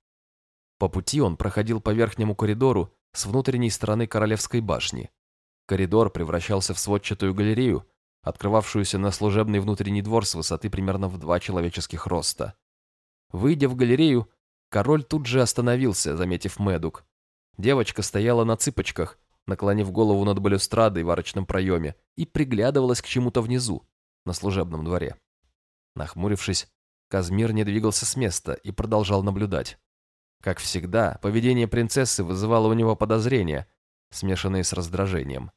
По пути он проходил по верхнему коридору с внутренней стороны Королевской башни. Коридор превращался в сводчатую галерею, открывавшуюся на служебный внутренний двор с высоты примерно в два человеческих роста. Выйдя в галерею, король тут же остановился, заметив Медук. Девочка стояла на цыпочках, наклонив голову над балюстрадой в арочном проеме и приглядывалась к чему-то внизу, на служебном дворе. Нахмурившись, Казмир не двигался с места и продолжал наблюдать. Как всегда, поведение принцессы вызывало у него подозрения, смешанные с раздражением.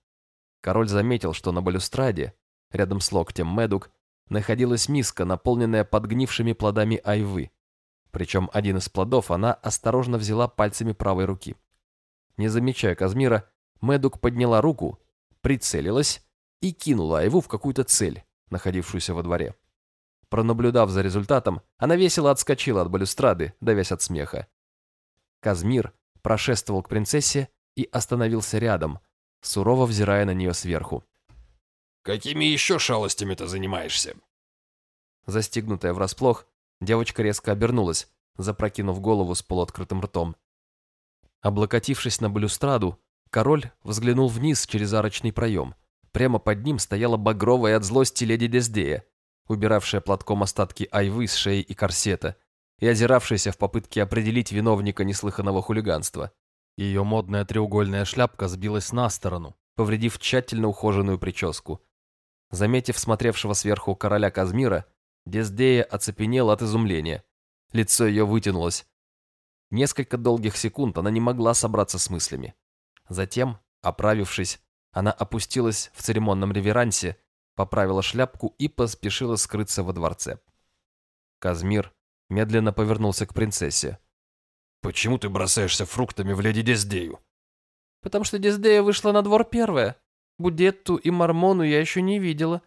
Король заметил, что на балюстраде, рядом с локтем Медук, находилась миска, наполненная подгнившими плодами айвы. Причем один из плодов она осторожно взяла пальцами правой руки. Не замечая Казмира, Медук подняла руку, прицелилась и кинула айву в какую-то цель, находившуюся во дворе. Пронаблюдав за результатом, она весело отскочила от балюстрады, давясь от смеха. Казмир прошествовал к принцессе и остановился рядом, сурово взирая на нее сверху. «Какими еще шалостями ты занимаешься?» Застигнутая врасплох, девочка резко обернулась, запрокинув голову с полуоткрытым ртом. Облокотившись на балюстраду, король взглянул вниз через арочный проем. Прямо под ним стояла багровая от злости леди Дездея, убиравшая платком остатки айвы с шеи и корсета, и озиравшаяся в попытке определить виновника неслыханного хулиганства. Ее модная треугольная шляпка сбилась на сторону, повредив тщательно ухоженную прическу. Заметив смотревшего сверху короля Казмира, Дездея оцепенела от изумления. Лицо ее вытянулось. Несколько долгих секунд она не могла собраться с мыслями. Затем, оправившись, она опустилась в церемонном реверансе, поправила шляпку и поспешила скрыться во дворце. Казмир медленно повернулся к принцессе. «Почему ты бросаешься фруктами в леди Дездею?» «Потому что Дездея вышла на двор первая. Будетту и Мормону я еще не видела»,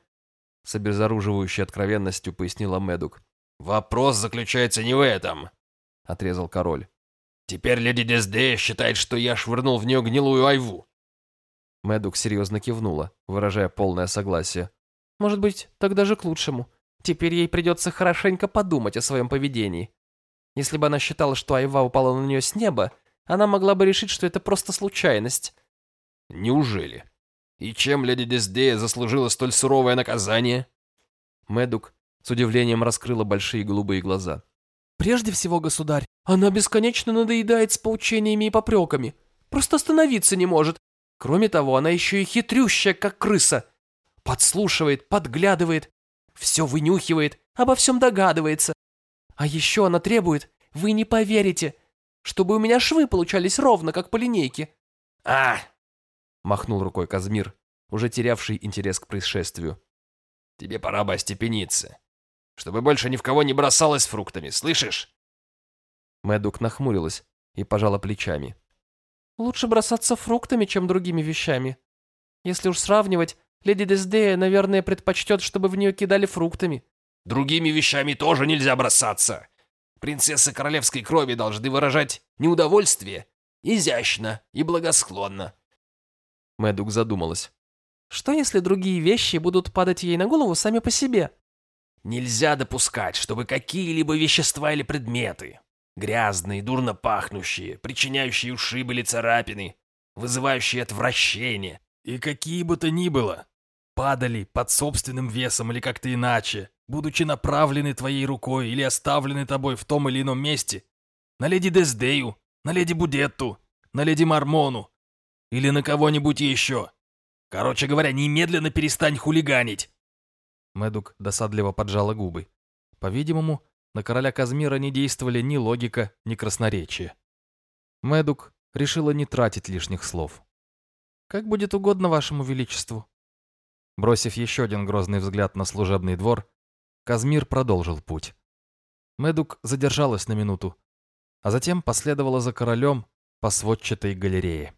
с обезоруживающей откровенностью пояснила Медук. «Вопрос заключается не в этом», — отрезал король. «Теперь леди Дездея считает, что я швырнул в нее гнилую айву». Медук серьезно кивнула, выражая полное согласие. «Может быть, так даже к лучшему. Теперь ей придется хорошенько подумать о своем поведении. Если бы она считала, что айва упала на нее с неба, она могла бы решить, что это просто случайность. Неужели? И чем леди Дездея заслужила столь суровое наказание? Медук с удивлением раскрыла большие голубые глаза. Прежде всего, государь, она бесконечно надоедает с поучениями и попреками. Просто остановиться не может. Кроме того, она еще и хитрющая, как крыса. Подслушивает, подглядывает, все вынюхивает, обо всем догадывается. А еще она требует, вы не поверите, чтобы у меня швы получались ровно, как по линейке. А! Махнул рукой Казмир, уже терявший интерес к происшествию. Тебе пора бы остепениться, чтобы больше ни в кого не бросалась фруктами, слышишь? Мэдук нахмурилась и пожала плечами. Лучше бросаться фруктами, чем другими вещами. Если уж сравнивать, леди Дездея, наверное, предпочтет, чтобы в нее кидали фруктами. Другими вещами тоже нельзя бросаться. Принцессы королевской крови должны выражать неудовольствие изящно и благосклонно. Мэдук задумалась. Что если другие вещи будут падать ей на голову сами по себе? Нельзя допускать, чтобы какие-либо вещества или предметы, грязные, дурно пахнущие, причиняющие ушибы или царапины, вызывающие отвращение, и какие бы то ни было, падали под собственным весом или как-то иначе, будучи направлены твоей рукой или оставлены тобой в том или ином месте, на леди Дездею, на леди Будетту, на леди Мармону или на кого-нибудь еще. Короче говоря, немедленно перестань хулиганить. Медук досадливо поджала губы. По-видимому, на короля Казмира не действовали ни логика, ни красноречие. Медук решила не тратить лишних слов. «Как будет угодно вашему величеству», Бросив еще один грозный взгляд на служебный двор, Казмир продолжил путь. Медук задержалась на минуту, а затем последовала за королем по сводчатой галерее.